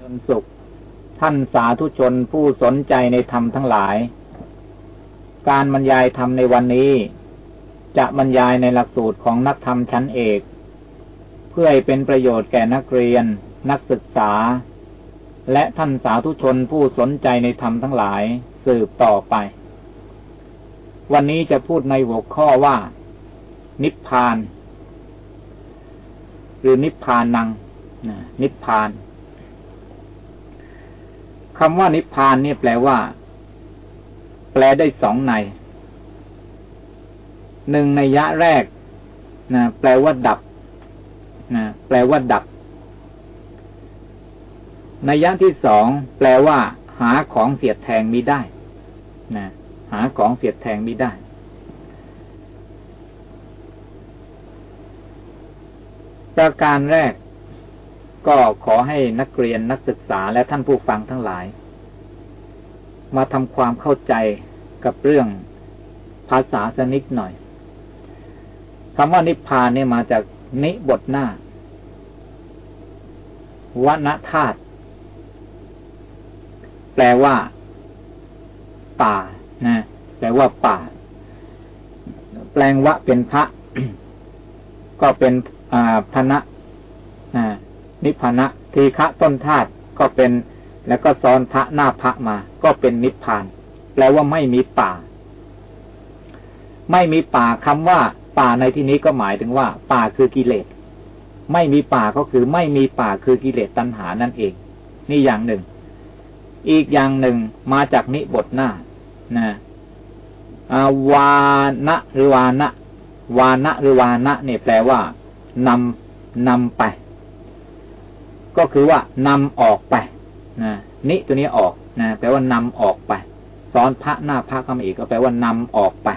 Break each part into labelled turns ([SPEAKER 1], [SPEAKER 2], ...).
[SPEAKER 1] เริญสุข ท่านสาธุชนผู้สนใจในธรรมทั้งหลาย การบรรยายธรรมในวันนี้ จะบรรยายในหลักสูตรของนักธรรมชั้นเอก เพื่อให้เป็นประโยชน์แก่นักเรียน นักศึกษา และท่านสาธุชนผู้สนใจในธรรมทั้งหลายสืบต่อไป วันนี้จะพูดในหัวข้อว่า นิพพาน หรือนิพพานังนิพพาน คำว่านิพพานนี่แปลว่า แปลได้สองในหนึ่งในยะแรกนะแปลว่าดับนะแปลว่าดับในยะที่สองแปลว่า หาของเสียดแทงมิได้นะหาของเสียดแทงมิได้ ประการแรก ก็ขอให้นักเรียนนักศึกษาและท่านผู้ฟังทั้งหลาย มาทำความเข้าใจกับเรื่องภาษาสนิดหน่อยคำว่านิพพานเนี่ยมาจากนิบทหน้าวนธาตุแปลว่า ป่านะแปลว่าป่า แปลงวะเป็นพระ ก็เป็นพนะ นิพพานะทีฆะต้นธาตุก็เป็น แล้วก็ซ้อนพระหน้าพระมา ก็เป็นนิพพาน แปลว่าไม่มีป่า ไม่มีป่าคำว่า ป่าในที่นี้ก็หมายถึงว่า ป่าคือกิเลส ไม่มีป่าก็คือไม่มีป่าคือกิเลสตัณหานั่นเอง นี่อย่างหนึ่ง อีกอย่างหนึ่งมาจากนิบทหน้า นะวานะหรือวานะวานะหรือวานะเนี่ยแปลว่านำนำไป ก็คือว่านำออกไปนะนิตัวนี้ออกนะแปลว่านำออกไป ซ้อนพระหน้าพระก็มาอีกก็แปลว่านำออกไป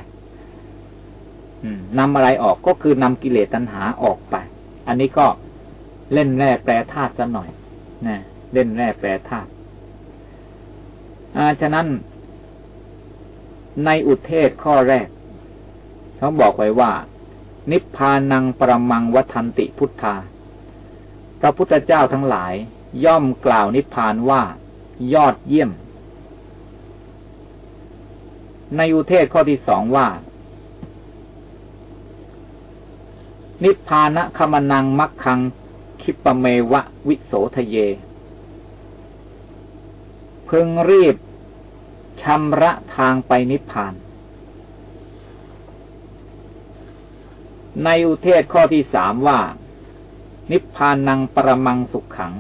[SPEAKER 1] นำอะไรออกก็คือนำกิเลสตัณหาออกไป อันนี้ก็เล่นแร่แปรธาตุซะหน่อยนะเล่นแร่แปรธาตุอาฉะนั้น ในอุเทศข้อแรก เขาบอกไว้ว่า นิพพานังประมังวัฒนติพุทธา พระพุทธเจ้าทั้งหลาย ย่อมกล่าวนิพพานว่า ยอดเยี่ยม ในอุเทศข้อที่สองว่า นิพพานะคมนังมักคัง คิปเมวะวิโสทะเยพึงรีบชำระทางไปนิพพาน ในอุเทศข้อที่สามว่า นิพพานังปรมังสุขขัง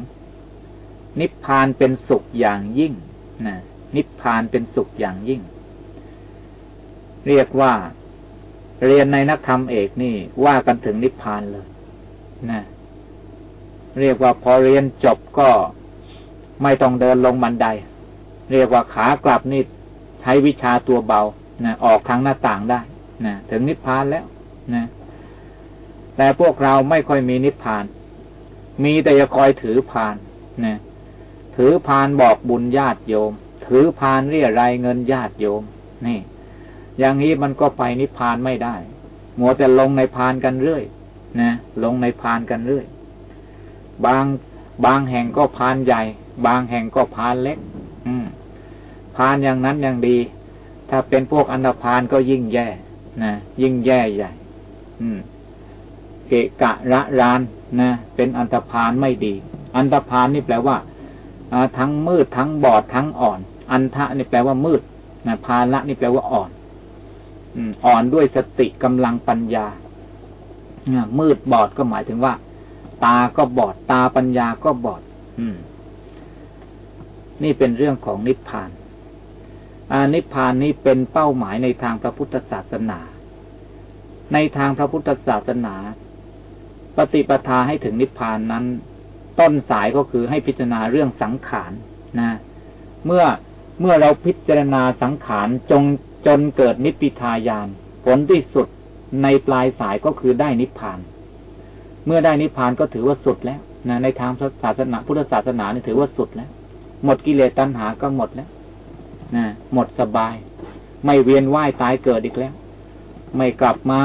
[SPEAKER 1] นิพพานเป็นสุขอย่างยิ่งนะนิพพานเป็นสุขอย่างยิ่ง เรียกว่า เรียนในนักธรรมเอกนี่ว่ากันถึงนิพพานเลยนะเรียกว่าพอเรียนจบก็ไม่ต้องเดินลงบันได เรียกว่าขากลับนี่ใช้วิชาตัวเบานะออกทางหน้าต่างได้นะถึงนิพพานแล้วนะ แต่พวกเราไม่ค่อยมีนิพพาน มีแต่จะคอยถือพานนะถือพานบอกบุญญาติโยม ถือพานเรียรายเงินญาติโยม นี่ อย่างนี้มันก็ไปนิพพานไม่ได้มัวแต่ลงในพานกันเรื่อยนะลงในพานกันเรื่อย บางบางแห่งก็พานใหญ่ บางแห่งก็พานเล็ก อืมพานอย่างนั้นอย่างดี ถ้าเป็นพวกอันธพานก็ยิ่งแย่นะยิ่งแย่ใหญ่ อืม เกะกะระรานนะ เป็นอันตรพานไม่ดี อันตรพานนี่แปลว่าทั้งมืดทั้งบอดทั้งอ่อน อันทะนี่แปลว่ามืดนะพาละนี่แปลว่าอ่อนอ่อนด้วยสติกำลังปัญญามืดบอดก็หมายถึงว่า ตาก็บอด ตาปัญญาก็บอดอืมนี่เป็นเรื่องของนิพพานอนิพพานนี้เป็นเป้าหมายในทางพระพุทธศาสนา ในทางพระพุทธศาสนา ปฏิปทาให้ถึงนิพพานนั้น ต้นสายก็คือให้พิจารณาเรื่องสังขารนะ เมื่อเมื่อเราพิจารณาสังขารจงจนเกิดนิพพิทายาน ผลที่สุดในปลายสายก็คือได้นิพพาน เมื่อได้นิพพานก็ถือว่าสุดแล้วนะในทางศาสนาพุทธศาสนานี่ถือว่าสุดแล้ว หมดกิเลสตัณหาก็หมดแล้วนะหมดสบาย ไม่เวียนว่ายตายเกิดอีกแล้ว ไม่กลับมา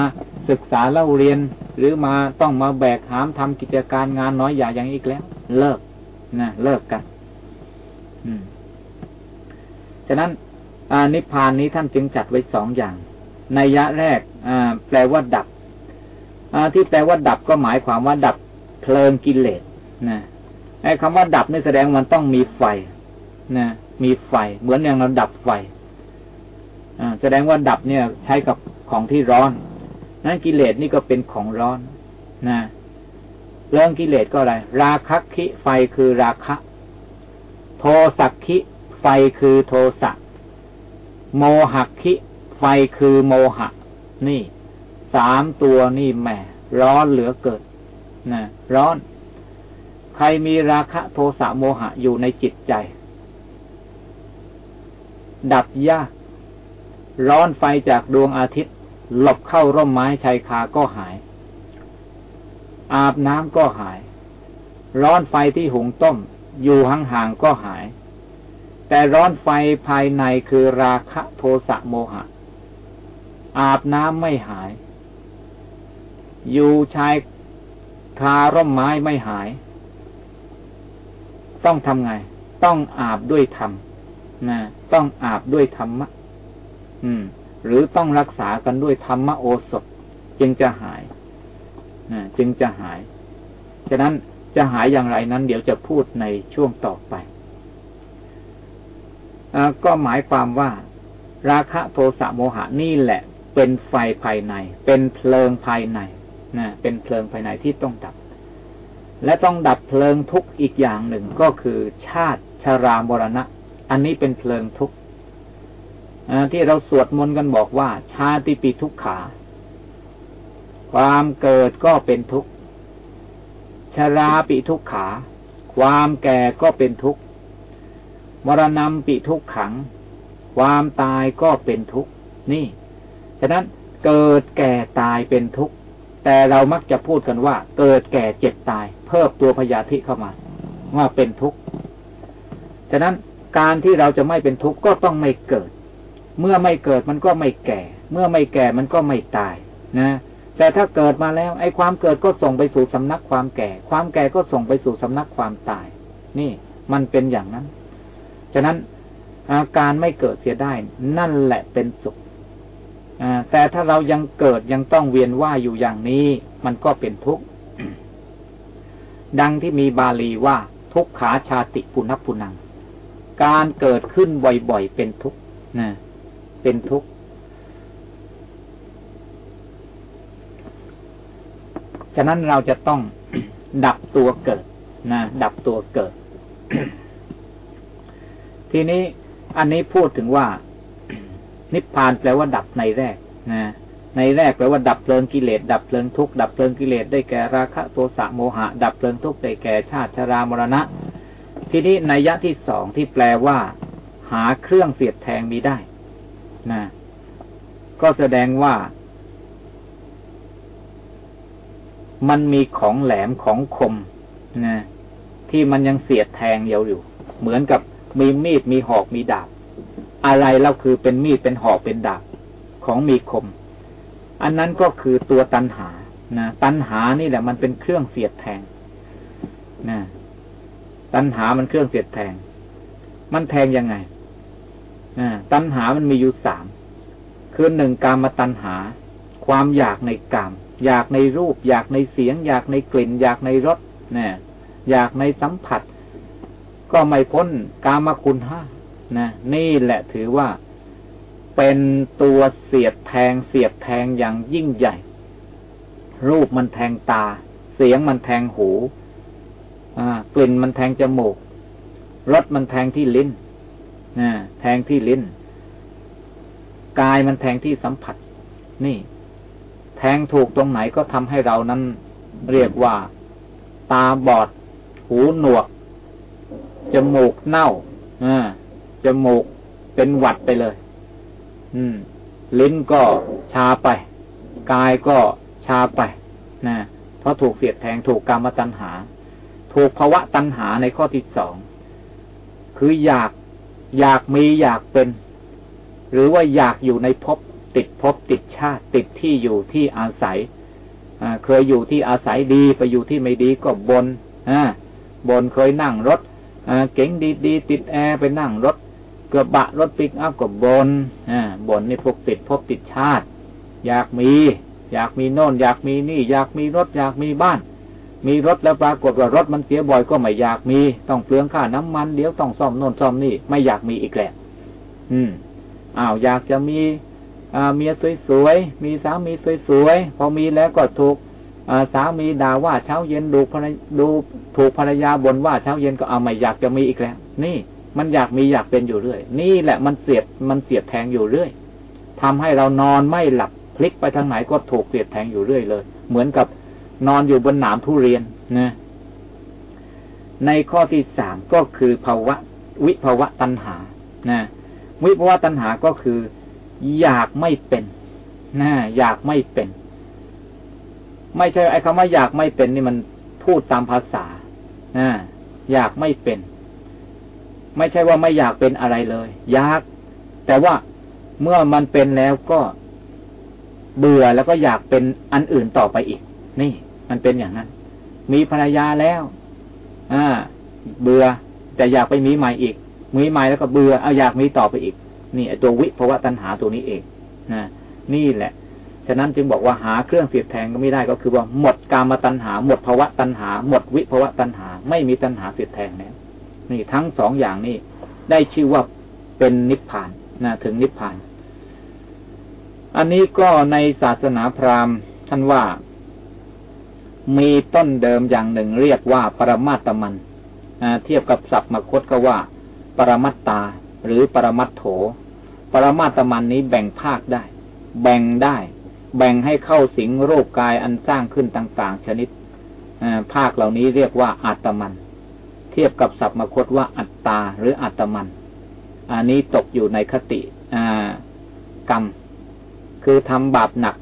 [SPEAKER 1] ศึกษาเล่าเรียน หรือมาต้องมาแบกหามทำกิจการงานน้อยใหญ่อย่างอีกแล้ว เลิกนะเลิกกัน อืมฉะนั้นนิพพานนี้ท่านจึงจัดไว้สองอย่าง ในยะแรกแปลว่าดับที่แปลว่าดับก็หมายความว่า ดับเพลิงกิเลสนะไอ้คำว่าดับนี่แสดงมันต้องมีไฟนะมีไฟ เหมือนอย่างเราดับไฟแสดงว่าดับเนี่ย ใช้กับ ของที่ร้อน นั้นกิเลสนี่ก็เป็นของร้อนนะเรื่องกิเลสก็อะไร ราคะคิไฟคือราคะ โทสักคิไฟคือโทสะโมหคิไฟคือโมหะ นี่ สามตัวนี่แหมร้อนเหลือเกิดนะร้อน ใครมีราคะโทสะโมหะอยู่ในจิตใจ ดับยาก ร้อนไฟจากดวงอาทิตย์ หลบเข้าร่มไม้ชายคาก็หาย อาบน้ำก็หาย ร้อนไฟที่หุงต้ม อยู่ห่างๆก็หาย แต่ร้อนไฟภายในคือราคะโทสะโมหะ อาบน้ำไม่หาย อยู่ชายคาร่มไม้ไม่หาย ต้องทำไง ต้องอาบด้วยธรรมนะต้องอาบด้วยธรรมะ อืม หรือต้องรักษากันด้วยธรรมโอสถ จึงจะหายจึงจะหาย ฉะนั้นจะหายอย่างไรนั้น เดี๋ยวจะพูดในช่วงต่อไปก็หมายความว่า ราคะโทสะโมหะนี่แหละ เป็นไฟภายใน เป็นเพลิงภายในนะเป็นเพลิงภายในที่ต้องดับ และต้องดับเพลิงทุกอีกอย่างหนึ่งก็คือ ชาติชารามรณะ อันนี้เป็นเพลิงทุก ที่เราสวดมนต์กันบอกว่า ชาติปีทุกขา ความเกิดก็เป็นทุกข์ ชราปิทุกขา ความแก่ก็เป็นทุกข์ มรณะปิทุกขัง ความตายก็เป็นทุกข์ นี่ ฉะนั้นเกิดแก่ตายเป็นทุกข์ แต่เรามักจะพูดกันว่า เกิดแก่เจ็บตาย เพิ่มตัวพยาธิเข้ามา ว่าเป็นทุกข์ ฉะนั้นการที่เราจะไม่เป็นทุกข์ก็ต้องไม่เกิด เมื่อไม่เกิดมันก็ไม่แก่ เมื่อไม่แก่มันก็ไม่ตาย นะ แต่ถ้าเกิดมาแล้ว ไอ้ความเกิดก็ส่งไปสู่สำนักความแก่ ความแก่ก็ส่งไปสู่สำนักความตาย นี่มันเป็นอย่างนั้น ฉะนั้นอาการไม่เกิดเสียได้ นั่นแหละเป็นสุขแต่ถ้าเรายังเกิดยังต้องเวียนว่ายอยู่อย่างนี้ มันก็เป็นทุกข์ ดังที่มีบาลีว่าทุกขาชาติปุณพุนัง การเกิดขึ้นบ่อยๆเป็นทุกข์นะ เป็นทุกข์ฉะนั้นเราจะต้องดับตัวเกิดนะดับตัวเกิด ทีนี้อันนี้พูดถึงว่า นิพพานแปลว่าดับในแรกนะในแรกแปลว่าดับเพลิงกิเลสดับเพลิงทุกข์ดับเพลิงกิเลสได้แก่ราคะโทสะโมหะ ดับเพลิงทุกข์ได้แก่ชาติชรามรณะ ทีนี้ในยะที่สองที่แปลว่า หาเครื่องเสียดแทงมีได้ นะก็แสดงว่า มันมีของแหลมของคมนะที่มันยังเสียดแทงเยาอยู่ เหมือนกับมีมีดมีหอกมีดาบ อะไรแล้วคือเป็นมีดเป็นหอกเป็นดาบของมีคม อันนั้นก็คือตัวตันหานะตันหานี่แหละ มันเป็นเครื่องเสียดแทงนะตันหามันเครื่องเสียดแทง มันแทงยังไง ตันหามันมีอยู่สามคือหนึ่งกามตันหา ความอยากในกาม อยากในรูป อยากในเสียง อยากในกลิ่น อยากในรสนะอยากในสัมผัส ก็ไม่พ้นกามคุณห้านะนี่แหละถือว่าเป็นตัวเสียดแทงเสียบแทงอย่างยิ่งใหญ่ รูปมันแทงตา เสียงมันแทงหูกลิ่นมันแทงจมูกรสมันแทงที่ลิ้น แทงที่ลิ้น กายมันแทงที่สัมผัส นี่ แทงถูกตรงไหนก็ทำให้เรานั้นเรียกว่า ตาบอด หูหนวก จมูกเน่าอจมูกเป็นหวัดไปเลย อืม ลิ้นก็ชาไป กายก็ชาไป นะเพราะถูกเสียดแทงถูกกรรมตัณหา ถูกภาวะตัณหาในข้อที่สอง คืออยาก อยากมีอยากเป็น หรือว่าอยากอยู่ในภพติดภพติดชาติ ติดที่อยู่ที่อาศัยเคยอยู่ที่อาศัยดีไปอยู่ที่ไม่ดีก็บนบนเคยนั่งรถเก๋งดีๆติดแอร์ไปนั่งรถกระบะรถปิกอัพกับบนบนนี่พวกติดพบติดชาติ อยากมี อยากมีโน่น อยากมีนี่ อยากมีรถ อยากมีบ้าน มีรถแล้วปรากฏว่ารถมันเสียบ่อยก็ไม่อยากมี ต้องเปลืองค่าน้ำมันเดี๋ยวต้องซ่อมโน่นซ่อมนี่ไม่อยากมีอีกแหละอืมอ้าวอยากจะมีเมียสวยๆ มีสามีสวยๆ พอมีแล้วก็ถูกสามีด่าว่าเช้าเย็นดูภรรดูถูกภรรยาบ่นว่าเช้าเย็นก็เอาไม่อยากจะมีอีกแล้ว นี่มันอยากมีอยากเป็นอยู่เรื่อย นี่แหละมันเสียดมันเสียดแทงอยู่เรื่อยทำให้เรานอนไม่หลับพลิกไปทางไหนก็ถูกเสียดแทงอยู่เรื่อยเลย เหมือนกับ นอนอยู่บนหนามทุเรียนนะในข้อที่สามก็คือภาวะ วิภาวะตัณหานะวิภาวะตัณหาก็คือ อยากไม่เป็นนะอยากไม่เป็น ไม่ใช่ไอ้คำว่าอยากไม่เป็นนี่มันพูดตามภาษานะอยากไม่เป็น ไม่ใช่ว่าไม่อยากเป็นอะไรเลย อยาก แต่ว่าเมื่อมันเป็นแล้วก็เบื่อแล้วก็อยากเป็นอันอื่นต่อไปอีก นี่ มันเป็นอย่างนั้น มีภรรยาแล้ว อ่า เบื่อแต่อยากไปมีใหม่อีก มีใหม่แล้วก็เบื่อเอาอยากมีต่อไปอีก นี่ตัววิภาวะตัณหาตัวนี้เองนะนี่แหละ ฉะนั้นจึงบอกว่าหาเครื่องเสียดแทงก็ไม่ได้ก็คือว่าหมดกามตัณหา หมดภาวะตัณหา หมดวิภาวะตัณหา ไม่มีตัณหาเสียดแทงแล้วนี่ทั้งสองอย่างนี้ได้ชื่อว่าเป็นนิพพานนะถึงนิพพาน อันนี้ก็ในศาสนาพราหมณ์ท่านว่า มีต้นเดิมอย่างหนึ่งเรียกว่าปรมาตมันเทียบกับศัพท์มคตก็ว่า ปรมัตตา หรือปรมัตโถ ปรมาตมันนี้แบ่งภาคได้ แบ่งได้ แบ่งให้เข้าสิงรูปกายอันสร้างขึ้นต่าง ๆ ชนิดภาคเหล่านี้เรียกว่าอาตมัน เทียบกับศัพท์มคตว่าอัตตา หรืออัตมัน อันนี้ตกอยู่ในคติกรรม คือทำบาปหนัก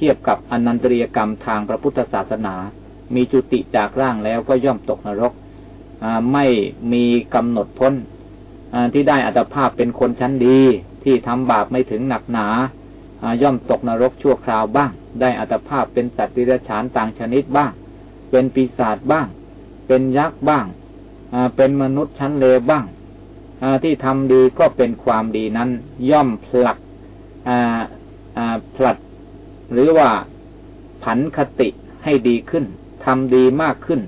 [SPEAKER 1] ทียบกับอนันตริยกรรมทางพระพุทธศาสนา มีจุติจากร่างแล้วก็ย่อมตกนรกไม่มีกำหนดพ้นที่ได้อัตภาพเป็นคนชั้นดี ที่ทำบาปไม่ถึงหนักหนาย่อมตกนรกชั่วคราวบ้าง ได้อัตภาพเป็นสัตว์ดิรฉานต่างชนิดบ้าง เป็นปีศาจบ้าง เป็นยักษ์บ้างเป็นมนุษย์ชั้นเลวบ้างที่ทำดีก็เป็นความดีนั้น ย่อมผลักผลัด หรือว่าผันคติให้ดีขึ้นทำดีมากขึ้น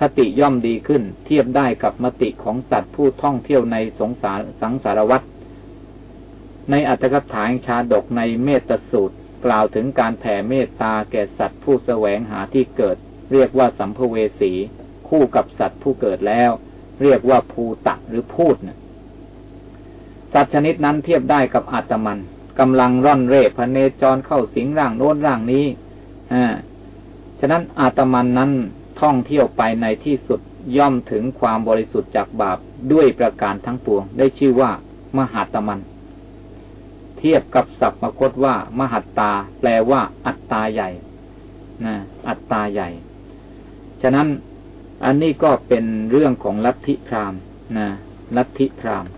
[SPEAKER 1] คติย่อมดีขึ้น เทียบได้กับมติของสัตว์ผู้ท่องเที่ยวในสงสารสังสารวัตรในอัตถกถาชาดกในเมตสูตร กล่าวถึงการแผ่เมตตาแก่สัตว์ผู้แสวงหาที่เกิด เรียกว่าสัมภเวสี คู่กับสัตว์ผู้เกิดแล้ว เรียกว่าภูตะหรือพูดสัตว์ชนิดนั้นเทียบได้กับอาตมัน กำลังร่อนเร่พเนจรเข้าสิงร่างโน้นร่างนี้อฉะนั้นอาตมันนั้นท่องเที่ยวไปในที่สุดย่อมถึงความบริสุทธิ์จากบาปด้วยประการทั้งปวง ได้ชื่อว่ามหาตมัน เทียบกับศัพท์มคตว่า มหัตตา แปลว่า อัตตาใหญ่นะอัตตาใหญ่ ฉะนั้นอันนี้ก็เป็นเรื่องของลัทธิพราหมณ์นะลัทธิพราหมณ์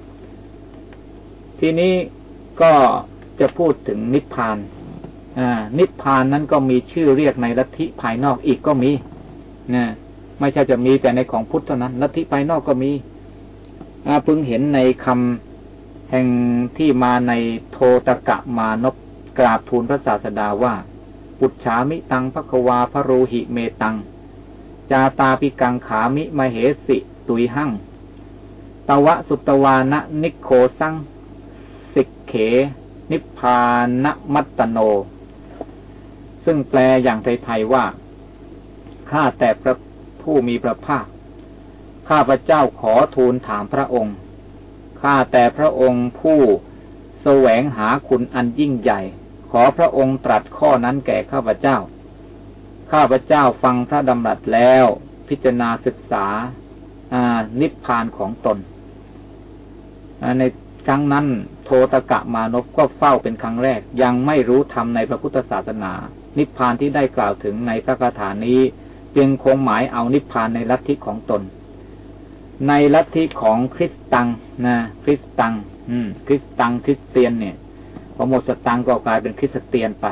[SPEAKER 1] ทีนี้ก็ จะพูดถึงนิพพานนิพพานนั้นก็มีชื่อเรียกในลัทธิภายนอกอีกก็มีนะไม่ใช่จะมีแต่ในของพุทธเท่านั้นลัทธิภายนอกก็มีเพิ่งเห็นในคำแห่งที่มาในโทตกะมานพกราบทูลพระศาสดาว่า ปุจฉามิตังภควาพระโรหิเมตัง จาตาปิกังขามิมเหสิตุยหั่งตวะสุตวานะนิโคสังสิกเข นิพพานมัตตโน ซึ่งแปลอย่างไทยๆว่า ข้าแต่พระผู้มีพระภาค ข้าพระเจ้าขอทูลถามพระองค์ ข้าแต่พระองค์ผู้แสวงหาคุณอันยิ่งใหญ่ ขอพระองค์ตรัสข้อนั้นแก่ข้าพระเจ้า ข้าพระเจ้าฟังพระดำรัสแล้ว พิจารณาศึกษานิพพานของตนใน ครั้งนั้นโทตกะมานพก็เฝ้าเป็นครั้งแรก ยังไม่รู้ธรรมในพระพุทธศาสนา นิพพานที่ได้กล่าวถึงในพระคาถานี้ จึงคงหมายเอานิพพานในลัทธิของตน ในลัทธิของคริสตังนะคริสตัง อืม คริสตังคริสเตียนเนี่ยพอหมดสตังก็กลายเป็นคริสเตียนไป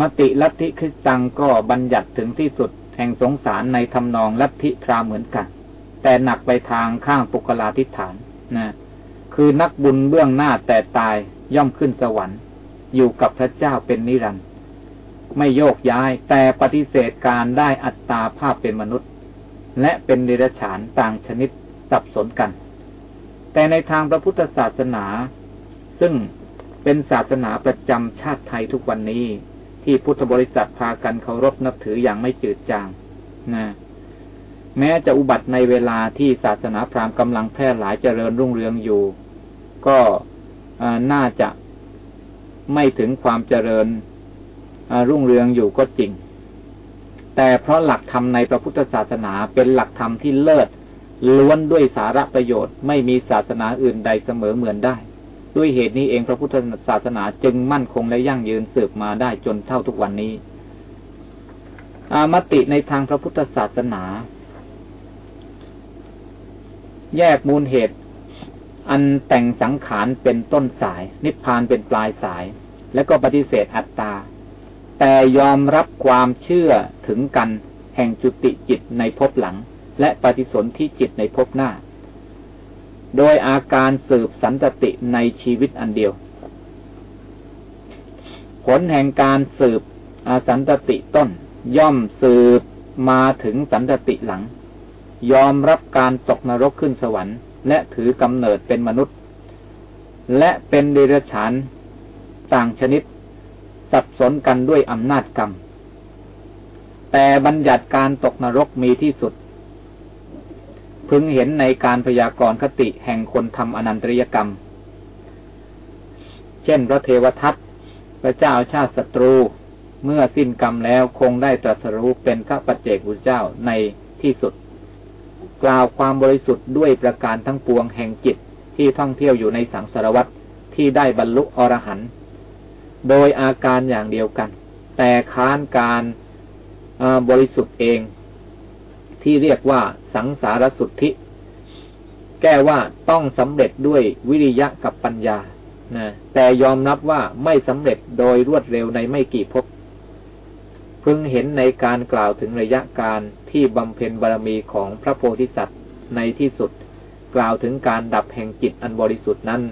[SPEAKER 1] มติลัทธิคริสตังก็บัญญัติถึงที่สุดแห่งสงสารในทำนองลัทธิพราเหมือนกันแแต่หนักไปทางข้างปุกลาธิฐานนะ คือนักบุญเบื้องหน้าแต่ตายย่อมขึ้นสวรรค์ อยู่กับพระเจ้าเป็นนิรันดร์ไม่โยกย้ายแต่ปฏิเสธการได้อัตตาภาพเป็นมนุษย์ และเป็นเดรัจฉานต่างชนิดสับสนกัน แต่ในทางพระพุทธศาสนา ซึ่งเป็นศาสนาประจำชาติไทยทุกวันนี้ ที่พุทธบริษัทพากันเคารพนับถืออย่างไม่จืดจางนะแม้จะอุบัติในเวลาที่ศาสนาพราหมณ์กำลังแพร่หลายเจริญรุ่งเรืองอยู่ ก็น่าจะไม่ถึงความเจริญรุ่งเรืองอยู่ก็จริง แต่เพราะหลักธรรมในพระพุทธศาสนาเป็นหลักธรรมที่เลิศล้วนด้วยสาระประโยชน์ไม่มีศาสนาอื่นใดเสมอเหมือนได้ ด้วยเหตุนี้เองพระพุทธศาสนาจึงมั่นคงและยั่งยืนสืบมาได้จนเท่าทุกวันนี้ อามติในทางพระพุทธศาสนา แยกมูลเหตุ อันแต่งสังขารเป็นต้นสาย นิพพานเป็นปลายสาย และก็ปฏิเสธอัตตา แต่ยอมรับความเชื่อถึงกัน แห่งจุติจิตในภพหลัง และปฏิสนธิจิตในภพหน้า โดยอาการสืบสันตติในชีวิตอันเดียว ผลแห่งการสืบอาสันตติต้น ย่อมสืบมาถึงสันตติหลัง ยอมรับการตกนรกขึ้นสวรรค์ และถือกำเนิดเป็นมนุษย์ และเป็นเดรัจฉานต่างชนิด สับสนกันด้วยอำนาจกรรม แต่บัญญัติการตกนรกมีที่สุด พึงเห็นในการพยากรณ์คติแห่งคนทำอนันตริยกรรม เช่นพระเทวทัตพระเจ้าชาติศัตรูเมื่อสิ้นกรรมแล้วคงได้ตรัสรู้เป็นข้าปัจเจกุเจ้าในที่สุด กล่าวความบริสุทธิ์ด้วยประการทั้งปวงแห่งจิตที่ท่องเที่ยวอยู่ในสังสารวัตรที่ได้บรรลุอรหันต์โดยอาการอย่างเดียวกัน แต่ค้านการบริสุทธิ์เอง ที่เรียกว่าสังสารสุทธิ แก้ว่าต้องสำเร็จด้วยวิริยะกับปัญญานะแต่ยอมนับว่าไม่สำเร็จโดยรวดเร็วในไม่กี่ภพพึงเห็นในการกล่าวถึงระยะการ ที่บำเพ็ญบารมีของพระโพธิสัตว์ในที่สุด กล่าวถึงการดับแห่งจิตอันบริสุทธิ์นั้น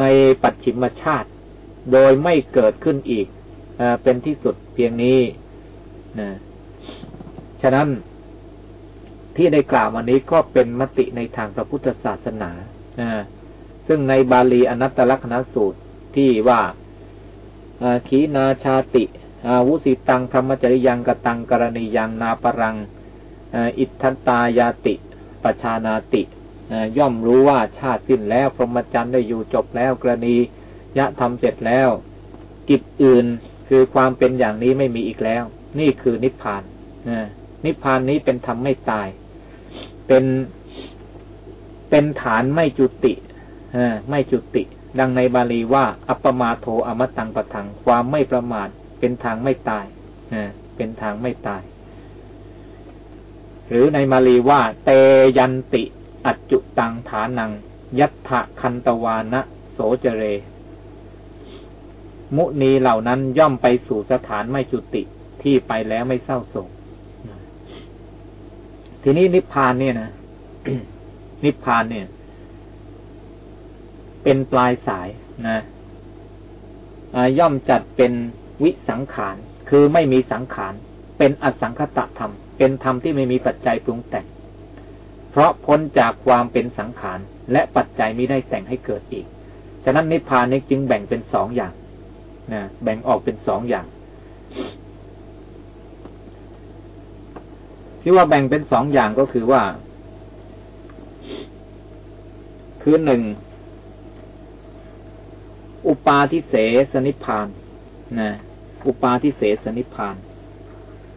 [SPEAKER 1] ในปัจฉิมชาติ โดยไม่เกิดขึ้นอีกอเป็นที่สุดเพียงนี้นะฉะนั้นที่ได้กล่าวมานี้ก็เป็นมติในทางพระพุทธศาสนาซึ่งในบาลีอนัตตลกนสูตรที่ว่าขีนาชาติ อาวุสิตังธรรมจริยังกตังกรณียังนาปรังอิทธันตายาติปชานาติย่อมรู้ว่าชาติสิ้นแล้ว พรหมจรรย์ได้อยู่จบแล้วกรณียะทำเสร็จแล้ว กิจอื่นคือความเป็นอย่างนี้ไม่มีอีกแล้ว นี่คือนิพพานนิพพานนี้เป็นธรรมไม่ตาย เป็นเป็นฐานไม่จุติไม่จุติ ดังในบาลีว่า อัปปมาโทอมตังปะทังความไม่ประมาท เป็นทางไม่ตายเป็นทางไม่ตาย หรือในมาลีว่า เตยันติ อัจจุตังฐานัง ยัตถะคันตวานะโสเจเร มุนีเหล่านั้นย่อมไปสู่สถานไม่จุติที่ไปแล้วไม่เศร้าโศกทีนี้นิพพานเนี่ยนะนิพพานเนี่ย เป็นปลายสายนะย่อมจัดเป็น วิสังขาร คือไม่มีสังขาร เป็นอสังคตะธรรม เป็นธรรมที่ไม่มีปัจจัยปรุงแต่ง เพราะพ้นจากความเป็นสังขาร และปัจจัยไม่ได้แต่งให้เกิดอีก ฉะนั้นนิพพานนี้จึงแบ่งเป็นสองอย่างนะแบ่งออกเป็นสองอย่าง ที่ว่าแบ่งเป็นสองอย่างก็คือว่า คือหนึ่งอุปาทิเสสนิพานนะ อุปาทิเสสนิพาน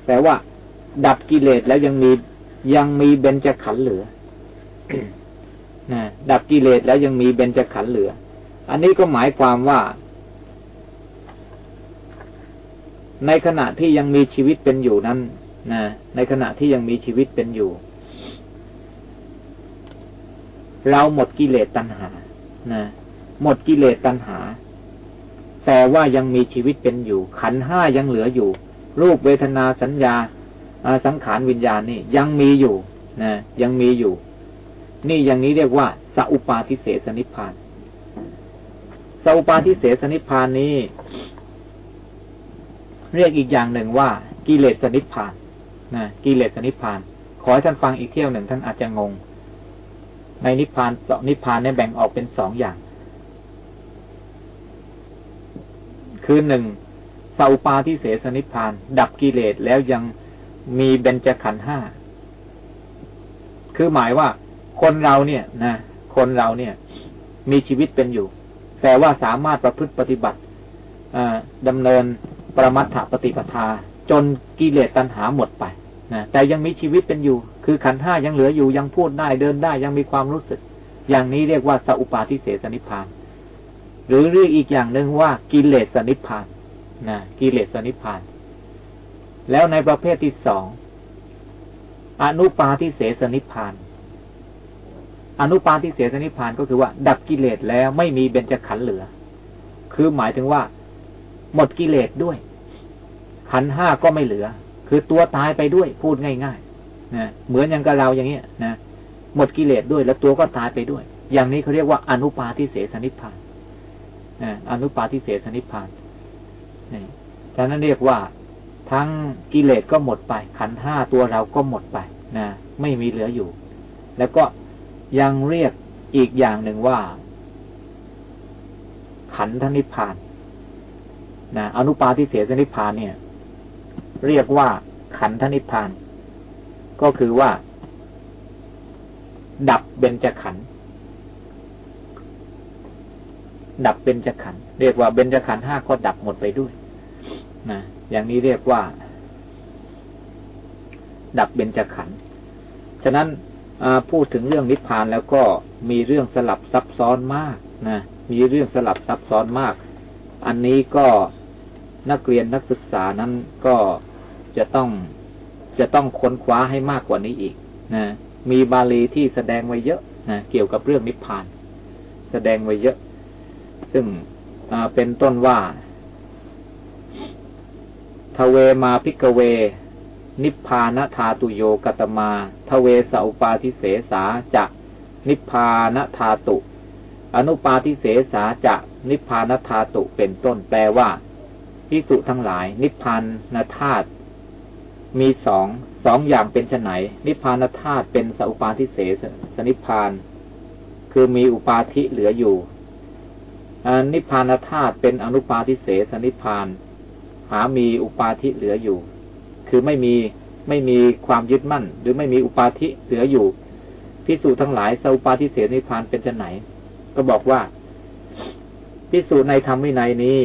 [SPEAKER 1] แต่ว่า ดับกิเลสแล้วยังมียังมีเบญจขันธ์เหลือนะดับกิเลสแล้วยังมีเบญจขันธ์เหลือ อันนี้ก็หมายความว่า ในขณะที่ยังมีชีวิตเป็นอยู่นั้นนะในขณะที่ยังมีชีวิตเป็นอยู่ เราหมดกิเลสตัณหานะหมดกิเลสตัณหา แต่ว่ายังมีชีวิตเป็นอยู่ ขันห้ายังเหลืออยู่ รูปเวทนาสัญญาสังขารวิญญาณนี่ยังมีอยู่นะยังมีอยู่ นี่อย่างนี้เรียกว่าสัพปาทิเสสนิพานสัพปาทิเสสนิพานนี้ เรียกอีกอย่างหนึ่งว่า กิเลสนิพานนะกิเลสนิพาน ขอให้ท่านฟังอีกเที่ยวหนึ่งท่านอาจจะงง ในนิพพานนิพพานเนี่ยแบ่งออกเป็นสองอย่าง คือหนึ่งสาปาทิเสสนิพาน ดับกิเลสแล้วยังมีเบญจขันธ์ห้าคือหมายว่าคนเราเนี่ยนะคนเราเนี่ย มีชีวิตเป็นอยู่ แต่ว่าสามารถประพฤติปฏิบัติดำเนินประมัตถปฏิปทา จนกิเลสตัณหาหมดไปนะแต่ยังมีชีวิตเป็นอยู่ คือขันห้ายังเหลืออยู่ยังพูดได้เดินได้ยังมีความรู้สึก อย่างนี้เรียกว่าสัพปาทิเสสนิพาน หรือเรียกอีกอย่างหนึ่งว่ากิเลสนิพานนะกิเลสนิพาน แล้วในประเภทที่สองอนุปาทิเสสนิพาน อนุปาทิเสสนิพานก็คือว่า ดับกิเลสแล้วไม่มีเบญจขันธ์เหลือ คือหมายถึงว่า หมดกิเลสด้วย ขันห้าก็ไม่เหลือ คือตัวตายไปด้วยพูดง่ายๆนะเหมือนอย่างกับเราอย่างเงี้ยนะหมดกิเลสด้วยแล้วตัวก็ตายไปด้วย อย่างนี้เขาเรียกว่าอนุปาทิเสสนิพาน อนุปาทิเสสนิพานนี่ฉะนั้นเรียกว่าทั้งกิเลสก็หมดไป ขันห้าตัวเราก็หมดไปนะไม่มีเหลืออยู่ แล้วก็ยังเรียกอีกอย่างหนึ่งว่า ขันธนิพพานนะอนุปาทิเสสนิพพานเนี่ย เรียกว่าขันธนิพพาน ก็คือว่า ดับเบญจขันธ์ ดับเบญจขันธ์เรียกว่าเบญจขันธ์ห้าก็ดับหมดไปด้วยนะอย่างนี้เรียกว่า ดับเบญจขันธ์ฉะนั้นพูดถึงเรื่องนิพพานแล้วก็มีเรื่องสลับซับซ้อนมากนะมีเรื่องสลับซับซ้อนมาก อันนี้ก็นักเรียนนักศึกษานั้นก็จะต้องจะต้องค้นคว้าให้มากกว่านี้อีกนะมีบาลีที่แสดงไว้เยอะนะเกี่ยวกับเรื่องนิพพาน แสดงไว้เยอะ ซึ่งเป็นต้นว่า ทเวมาพิกเว นิพพานธาตุโยกตมา ทเวสอุปาทิเสสาจะ นิพพานธาตุ อนุปาทิเสสาจะ นิพพานธาตุเป็นต้นแปลว่าพิสุทั้งหลาย นิพพานธาตุมีสองสองอย่างเป็นไนนิพพานธาตุเป็นสอุปาทิเสสนิพพาน คือมีอุปาทิเหลืออยู่ นิพพานธาตุเป็นอนุปาทิเสสนิพพาน หามีอุปาทิเหลืออยู่ คือไม่มีไม่มีความยึดมั่น หรือไม่มีอุปาทิเหลืออยู่พิสูจทั้งหลายสอุปาทิเสสนิพพานเป็นจะไหน ก็บอกว่าพิสูจในธรรมวินัยนี้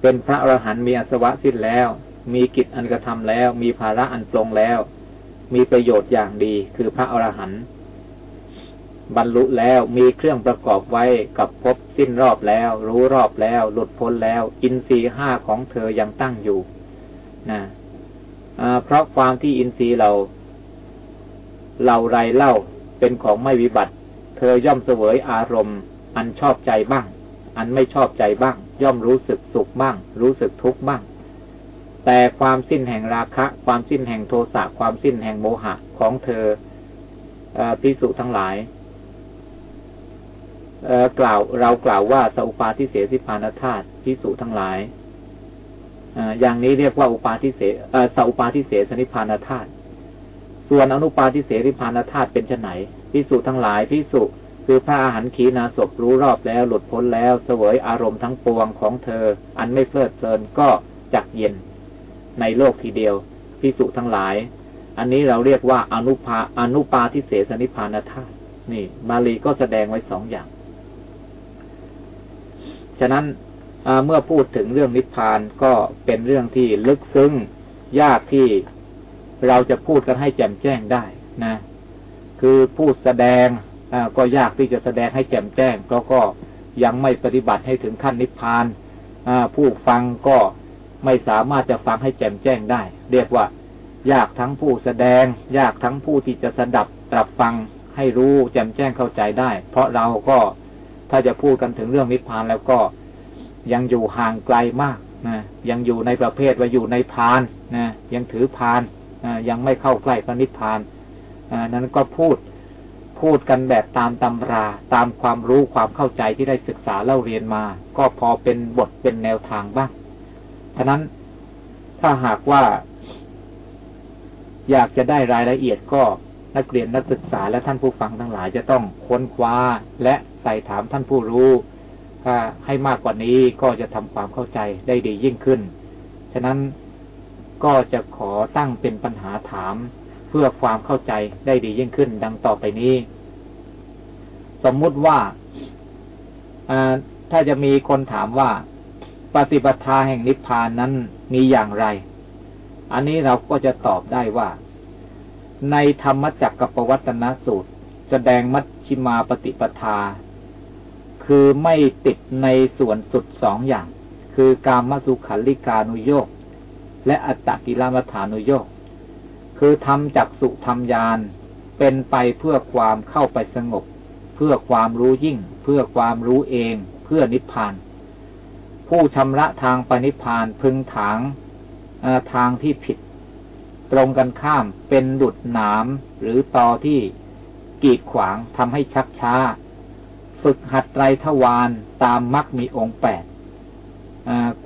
[SPEAKER 1] เป็นพระอรหันต์มีอสวะสิ้นแล้ว มีกิจอันกระทำแล้ว มีภาระอันปรงแล้ว มีประโยชน์อย่างดี คือพระอรหันต์ บรรลุแล้วมีเครื่องประกอบไว้กับพบสิ้นรอบแล้ว รู้รอบแล้ว หลุดพ้นแล้ว อินทรีห้าของเธอยังตั้งอยู่นะเพราะความที่อินทรีย์เรา เราไรเล่าเป็นของไม่วิบัติ เธอย่อมเสวยอารมณ์ อันชอบใจบ้าง อันไม่ชอบใจบ้าง ย่อมรู้สึกสุขบ้าง รู้สึกทุกข์บ้าง แต่ความสิ้นแห่งราคะ ความสิ้นแห่งโทสะความสิ้นแห่งโมหะของเธอพิสุทั้งหลาย กล่าวเรากล่าวว่าสอุปาทิเสสิพานธาตุพิสุทั้งหลายอย่างนี้เรียกว่าอุปาทิเสสอุปาทิเสสนิพานธาตุส่วนอนุปาทิเสนิพานธาตุเป็นไนพิสุทั้งหลายพิสุคือพระอาหารขีนาศพรู้รอบแล้วหลุดพ้นแล้วเสวยอารมณ์ทั้งปวงของเธอ อันไม่เพลิดเพลินก็จักเย็น ในโลกทีเดียวพิสุทั้งหลาย อันนี้เราเรียกว่าอนุปาอนุปาทิเสสนิพานธาตุนี่ มาลีก็แสดงไว้สองอย่าง ฉะนั้นเมื่อพูดถึงเรื่องนิพพานก็เป็นเรื่องที่ลึกซึ้งยากที่เราจะพูดกันให้แจ่มแจ้งได้นะ คือพูดแสดงก็ยากที่จะแสดงให้แจ่มแจ้งเพราะก็ยังไม่ปฏิบัติให้ถึงขั้นนิพพานผู้ฟังก็ไม่สามารถจะฟังให้แจ่มแจ้งได้ เรียกว่า ยากทั้งผู้แสดง ยากทั้งผู้ที่จะสดับตรับฟังให้รู้แจ่มแจ้งเข้าใจได้ เพราะเราก็ ถ้าจะพูดกันถึงเรื่องนิพพานแล้วก็ยังอยู่ห่างไกลมากนะยังอยู่ในประเภทว่าอยู่ในพานนะยังถือพานนะยังไม่เข้าใกล้พระนิพพานนั้นก็พูดพูดกันแบบตามตำราตามความรู้ความเข้าใจที่ได้ศึกษาเล่าเรียนมา ก็พอเป็นบทเป็นแนวทางบ้างฉะนั้นถ้าหากว่า อยากจะได้รายละเอียดก็ นักเรียนนักศึกษาและท่านผู้ฟังทั้งหลายจะต้องค้นคว้าและใส่ถามท่านผู้รู้ถ้าให้มากกว่านี้ก็จะทำความเข้าใจได้ดียิ่งขึ้น ฉะนั้นก็จะขอตั้งเป็นปัญหาถามเพื่อความเข้าใจได้ดียิ่งขึ้น ดังต่อไปนี้ สมมุติว่าถ้าจะมีคนถามว่า ปฏิปทาแห่งนิพพานนั้นมีอย่างไร อันนี้เราก็จะตอบได้ว่า ในธรรมจักรกปวัตนสูตร แสดงมัชชิมาปฏิปทา คือไม่ติดในส่วนสุดสองอย่าง คือการมสุขันลิกานุโยกและอัตตกิลมัฐานุโยกคือทำจักสุธรรมยานเป็นไปเพื่อความเข้าไปสงบ เพื่อความรู้ยิ่ง เพื่อความรู้เอง เพื่อนิพพาน ผู้ชำระทางปนิพพานพึงถางทางที่ผิด ตรงกันข้ามเป็นดุดหนามหรือตอที่กีดขวางทำให้ชักช้า ฝึกหัดไรทวารตามมรรคมีองค์แปด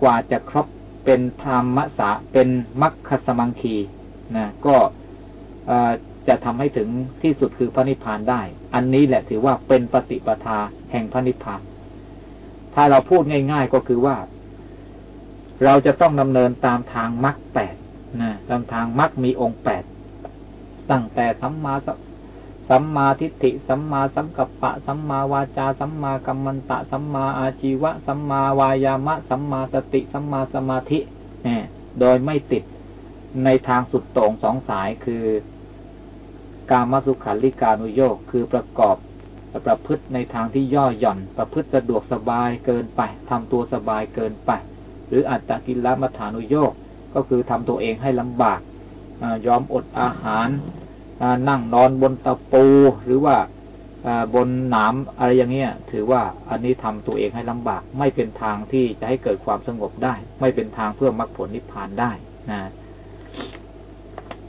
[SPEAKER 1] กว่าจะครบเป็นธรรมสะเป็นมัคคสมังคีนะก็จะทำให้ถึงที่สุดคือพระนิพพานได้ อันนี้แหละถือว่าเป็นปฏิปทาแห่งพระนิพพาน ถ้าเราพูดง่าย ๆก็คือว่า เราจะต้องดำเนินตามทางมรรคแปด นะตามทางมรรคมีองค์แปดตั้งแต่สัมมาสัมมาทิฏฐิ สัมมาสังกัปปะ สัมมาวาจา สัมมากัมมันตะ สัมมาอาชีวะ สัมมาวายามะ สัมมาสติ สัมมาสมาธิเนี่ยโดยไม่ติดในทางสุดโต่งสองสายคือ การมสุขันลิกานุโยกคือประกอบประพฤติในทางที่ย่อหย่อน ประพฤติสะดวกสบายเกินไปทำตัวสบายเกินไป หรืออัตตกิลมัฐานุโยก ก็คือทำตัวเองให้ลำบากยอมอดอาหารนั่งนอนบนตะปูหรือว่าบนหนามอะไรอย่างเงี้ย ถือว่าอันนี้ทำตัวเองให้ลำบาก ไม่เป็นทางที่จะให้เกิดความสงบได้ ไม่เป็นทางเพื่อมรรคผลนิพพานได้นะ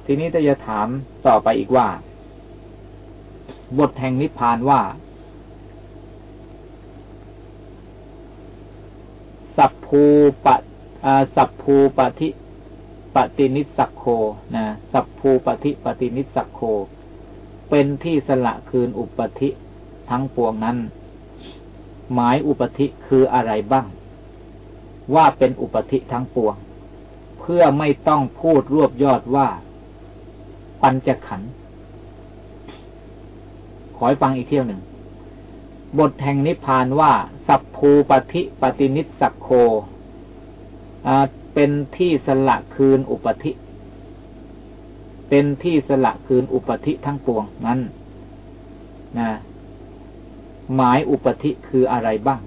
[SPEAKER 1] ทีนี้จะถามต่อไปอีกว่า บทแห่งนิพพานว่า สัพภูปะสัพภูปฏิ ปฏินิสักโคนะสัพภูปฏิปฏินิสักโค เป็นที่สละคืนอุปธิทั้งปวงนั้น หมายอุปธิคืออะไรบ้าง ว่าเป็นอุปธิทั้งปวง เพื่อไม่ต้องพูดรวบยอดว่า ปัญจขันธ์ขอให้ฟังอีกเที่ยวหนึ่ง บทแห่งนิพพานว่า สัพภูปฏิปฏินิสักโค เป็นที่สละคืนอุปธิ เป็นที่สละคืนอุปธิทั้งปวงนั้นนะหมายอุปธิคืออะไรบ้าง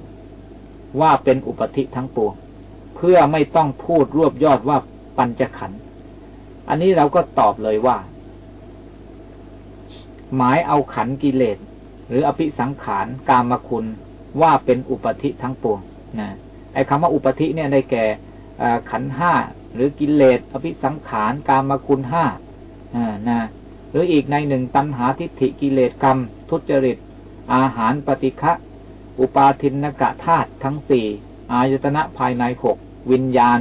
[SPEAKER 1] ว่าเป็นอุปธิทั้งปวง เพื่อไม่ต้องพูดรวบยอดว่าปัญจขันธ์อันนี้เราก็ตอบเลยว่า หมายเอาขันกิเลส หรืออภิสังขารกามคุณว่าเป็นอุปธิทั้งปวงนะไอ้คำว่าอุปธิเนี่ยได้แก่ ขันห้าหรือกิเลสอภิสังขารกามคุณห้านะหรืออีกในหนึ่งตัณหาทิฏฐิกิเลสกรรม ทุจริต อาหารปฏิฆะอุปาทินกะธาตุทั้งสี่อายตนะภายในหกวิญญาณ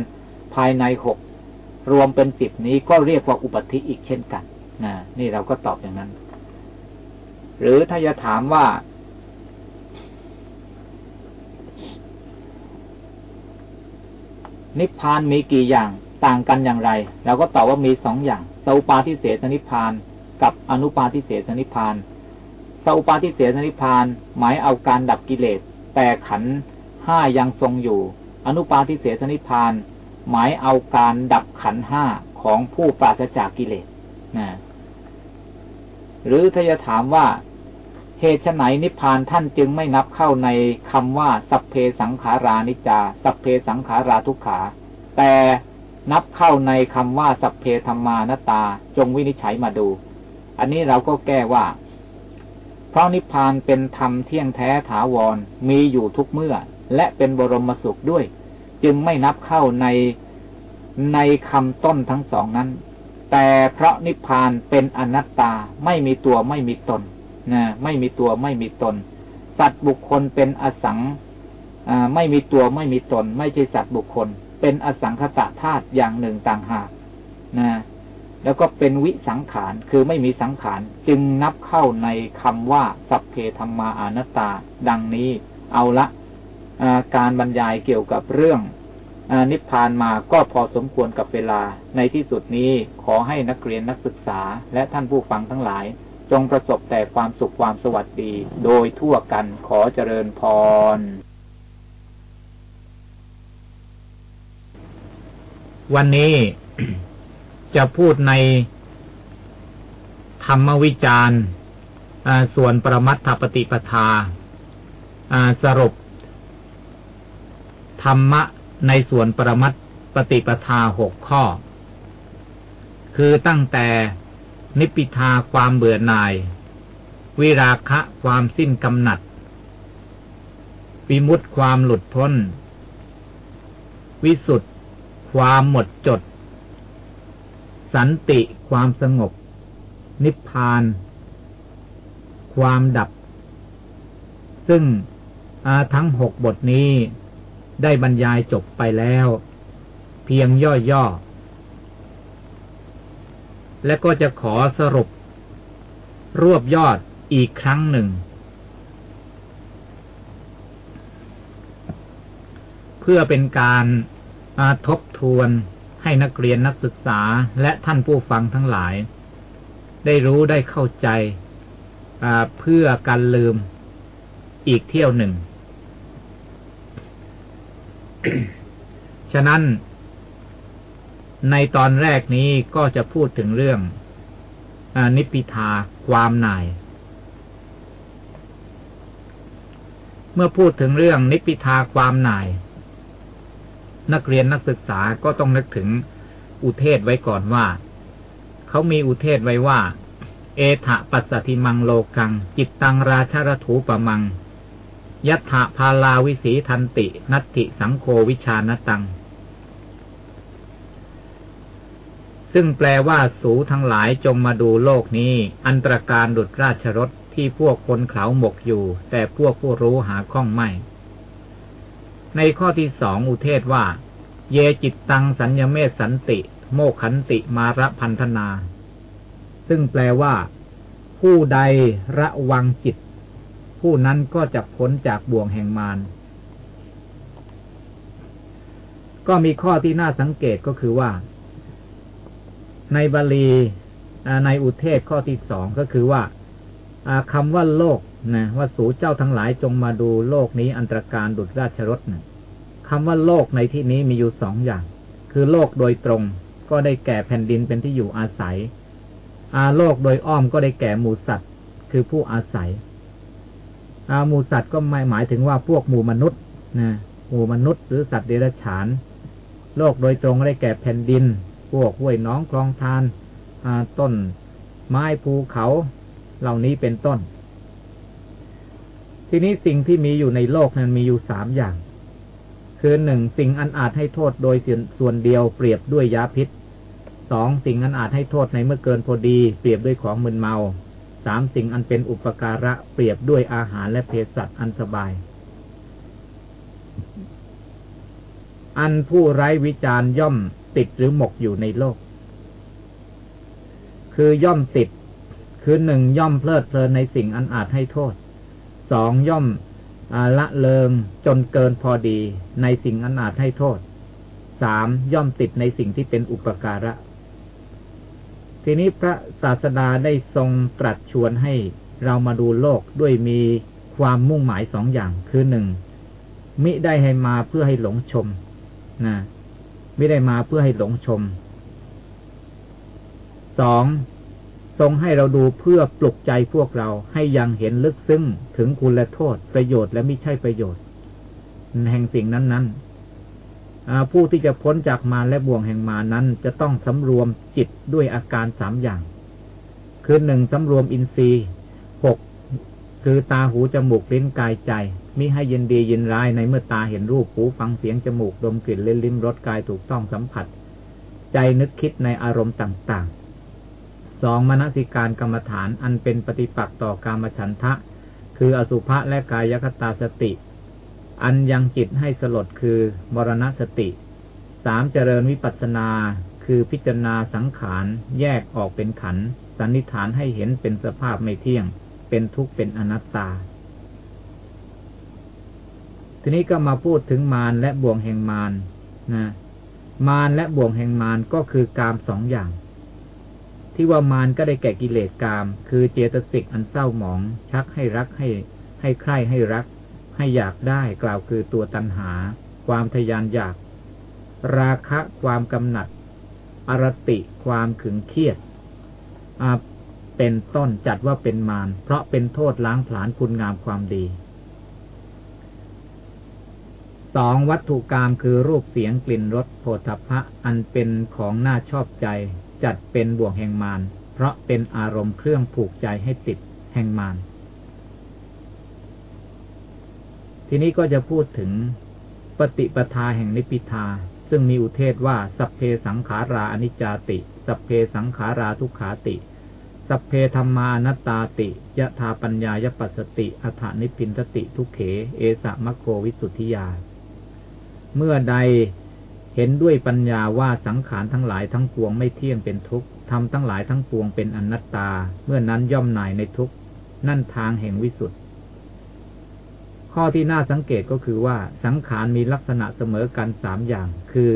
[SPEAKER 1] ภายในหกรวมเป็นสิบนี้ก็เรียกว่าอุปธิอีกเช่นกันนะนี่เราก็ตอบอย่างนั้น หรือถ้าจะถามว่า นิพพานมีกี่อย่างต่างกันอย่างไรเราก็ตอบว่ามีสองอย่างสุปาทิเสสนิพพาน กับอนุปาทิเสสนิพพานสุปาทิเสสนิพพาน หมายเอาการดับกิเลส แต่ขันห้ายังทรงอยู่ อนุปาทิเสสนิพพาน หมายเอาการดับขันห้าของผู้ปราศจากกิเลสนะหรือถ้าจะถามว่า เหตุไหนนิพพานท่านจึงไม่นับเข้าในคำว่า สัพเพสังขารานิจา สัพเพสังขาราทุกขา แต่นับเข้าในคำว่า สัพเพธรรมานตา จงวินิจฉัยมาดู อันนี้เราก็แก้ว่า เพราะนิพพานเป็นธรรมเที่ยงแท้ถาวรมีอยู่ทุกเมื่อ และเป็นบรมสุขด้วย จึงไม่นับเข้าในในคำต้นทั้งสองนั้น แต่เพราะนิพพานเป็นอนัตตาไม่มีตัวไม่มีตน นะไม่มีตัวไม่มีตน สัตว์บุคคลเป็นอสังไม่มีตัวไม่มีตน ไม่ใช่สัตว์บุคคล เป็นอสังขตะธาตุอย่างหนึ่งต่างหากนะแล้วก็เป็นวิสังขารคือไม่มีสังขารจึงนับเข้าในคำว่าสัพเพธรรมาอนัตตา ดังนี้ เอาละการบรรยายเกี่ยวกับเรื่องอนิพพานมาก็พอสมควรกับเวลา ในที่สุดนี้ขอให้นักเรียนนักศึกษาและท่านผู้ฟังทั้งหลาย จงประสบแต่ความสุขความสวัสดี โดยทั่วกันขอเจริญพร วันนี้จะพูดในธรรมวิจารณ์ส่วนประมัตถปฏิปทาสรุป ธรรมะในส่วนประมัตปฏิปทาหกข้อ คือตั้งแต่ นิพิทาความเบื่อหน่าย วิราคะความสิ้นกำหนัด วิมุตความหลุดพ้น วิสุทธ์ความหมดจด สันติความสงบ นิพพาน ความดับ ซึ่งทั้งหกบทนี้ได้บรรยายจบไปแล้ว เพียงย่อๆ และก็จะขอสรุป รวบยอดอีกครั้งหนึ่ง เพื่อเป็นการาทบทวนให้นักเรียนนักศึกษาและท่านผู้ฟังทั้งหลาย ได้รู้ได้เข้าใจเพื่อการลืมอีกเที่ยวหนึ่ง ฉะนั้น ในตอนแรกนี้ก็จะพูดถึงเรื่องอนิพิทาความหน่าย เมื่อพูดถึงเรื่องนิพิทาความหน่าย นักเรียนนักศึกษาก็ต้องนึกถึงอุเทศไว้ก่อนว่า เขามีอุเทศไว้ว่า เอถะปัสสติมังโลกัง จิตตังราชารถูปมังยัตถาพาลาวิสีทันติ นัตติสังโควิชานตัง ซึ่งแปลว่าสูทั้งหลายจงมาดูโลกนี้ อันตรการดุจราชรถที่พวกคนเขาหมกอยู่ แต่พวกผู้รู้หาข้องไม่ ในข้อที่สองอุเทศว่า เยจิตตังสัญญเมสันติ โมขันติมาระพันธนา ซึ่งแปลว่า ผู้ใดระวังจิต ผู้นั้นก็จะพ้นจากบ่วงแห่งมารก็มีข้อที่น่าสังเกตก็คือว่า ในบาลีในอุเทศข้อที่สองก็คือว่าคำว่าโลกนะว่าสู่เจ้าทั้งหลายจงมาดูโลกนี้อันตรการดุจราชรถนะคำว่าโลกในที่นี้มีอยู่สองอย่าง คือโลกโดยตรงก็ได้แก่แผ่นดินเป็นที่อยู่อาศัยอาโลกโดยอ้อมก็ได้แก่หมูสัตว์ คือผู้อาศัยอาหมูสัตว์ก็ไม่หมายถึงว่าพวกหมู่มนุษย์นะหมู่มนุษย์หรือสัตว์เดรัจฉาน โลกโดยตรงได้แก่แผ่นดิน พวกห้วยน้องคลองทานต้นไม้ภูเขาเหล่านี้เป็นต้น ทีนี้สิ่งที่มีอยู่ในโลกนั้นมีอยู่สามอย่าง คือหนึ่งสิ่งอันอาจให้โทษโดยส่วนเดียวเปรียบด้วยยาพิษสองสิ่งอันอาจให้โทษในเมื่อเกินพอดี เปรียบด้วยของมึนเมาสามสิ่งอันเป็นอุปการะเปรียบด้วยอาหารและเภสัชอันสบาย อันผู้ไร้วิจารย่อม ติดหรือหมกอยู่ในโลก คือย่อมติด คือหนึ่งย่อมเพลิดเพลินในสิ่งอันอาจให้โทษ สองย่อมละเลงจนเกินพอดีในสิ่งอันอาจให้โทษ สามย่อมติดในสิ่งที่เป็นอุปการะ ทีนี้พระศาสดาได้ทรงตรัสชวนให้เรามาดูโลกด้วยมีความมุ่งหมายสองอย่าง คือหนึ่งมิได้ให้มาเพื่อให้หลงชมนะ ไม่ได้มาเพื่อให้หลงชมสองทรงให้เราดูเพื่อปลุกใจพวกเราให้ยังเห็นลึกซึ้งถึงคุณและโทษ ประโยชน์และไม่ใช่ประโยชน์ แห่งสิ่งนั้นๆผู้ที่จะพ้นจากมารและบ่วงแห่งมานั้น จะต้องสำรวมจิตด้วยอาการสามอย่าง คือหนึ่งสำรวมอินทรีย์หกคือตาหูจมูกลิ้นกายใจ มิให้ยินดียินร้ายในเมื่อตาเห็นรูปหูฟังเสียงจมูกดมกลิ่นเล่นลิ้มรสกายถูกต้องสัมผัส ใจนึกคิดในอารมณ์ต่างๆสองมนสิการกรรมฐานอันเป็นปฏิปักษ์ต่อกามฉันทะ คืออสุภะและกายคตาสติ อันยังจิตให้สลดคือมรณสติสามเจริญวิปัสนาคือพิจารณาสังขารแยกออกเป็นขันสันนิฐานให้เห็นเป็นสภาพไม่เที่ยง เป็นทุกข์เป็นอนัตตา ทีนี้ก็มาพูดถึงมารและบ่วงแห่งมารนะ มารและบ่วงแห่งมารก็คือกามสองอย่าง ที่ว่ามารก็ได้แก่กิเลสกาม คือเจตสิกอันเศร้าหมอง ชักให้รักให้ ให้ใคร่ให้รัก ให้อยากได้กล่าวคือตัวตัณหา ความทยานอยาก ราคะความกำหนัด อรติความขึงเครียดเป็นต้นจัดว่าเป็นมารเพราะเป็นโทษล้างผลาญคุณงามความดี สองวัตถุกรรมคือรูปเสียงกลิ่นรสโผฏฐะอันเป็นของน่าชอบใจ จัดเป็นบ่วงแห่งมารเพราะเป็นอารมณ์เครื่องผูกใจให้ติดแห่งมารทีนี้ก็จะพูดถึงปฏิปทาแห่งนิพิทา ซึ่งมีอุเทศว่า สัพเพสังขาราอนิจจติ สัพเพสังขาราทุกขาติ สัพเพธรรมานัตตาติยะธาปัญญายปัสสติ อัฐานิพินทติทุเข เอสะมะโควิสุทธิยา เมื่อใดเห็นด้วยปัญญาว่าสังขารทั้งหลายทั้งปวงไม่เที่ยงเป็นทุกข์ทำทั้งหลายทั้งปวงเป็นอนัตตา เมื่อนั้นย่อมหน่ายในทุกข์นั่นทางแห่งวิสุทธิข้อที่น่าสังเกตก็คือว่าสังขารมีลักษณะเสมอกันสามอย่าง คือ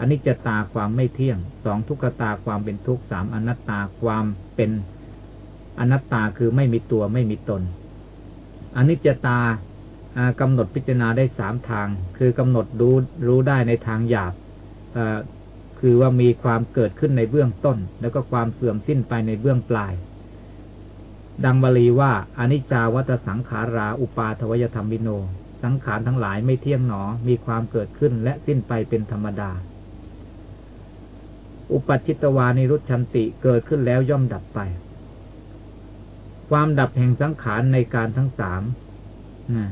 [SPEAKER 1] อนิจจตาความไม่เที่ยงสองทุกขตาความเป็นทุกข์สามอนัตตาความเป็นอนัตตาคือไม่มีตัวไม่มีตนอนิจจตา กำหนดพิจารณาได้สามทาง คือกำหนดรู้รู้ได้ในทางหยาบคือว่ามีความเกิดขึ้นในเบื้องต้น แล้วก็ความเสื่อมสิ้นไปในเบื้องปลาย ดังบาลีว่าอนิจจาวัตสังขาราอุปาทวยธรรมวิโน สังขารทั้งหลายไม่เที่ยงหนอ มีความเกิดขึ้นและสิ้นไปเป็นธรรมดา อุปัชิตวานิรุชันติเกิดขึ้นแล้วย่อมดับไป ความดับแห่งสังขารในการทั้งสามนะ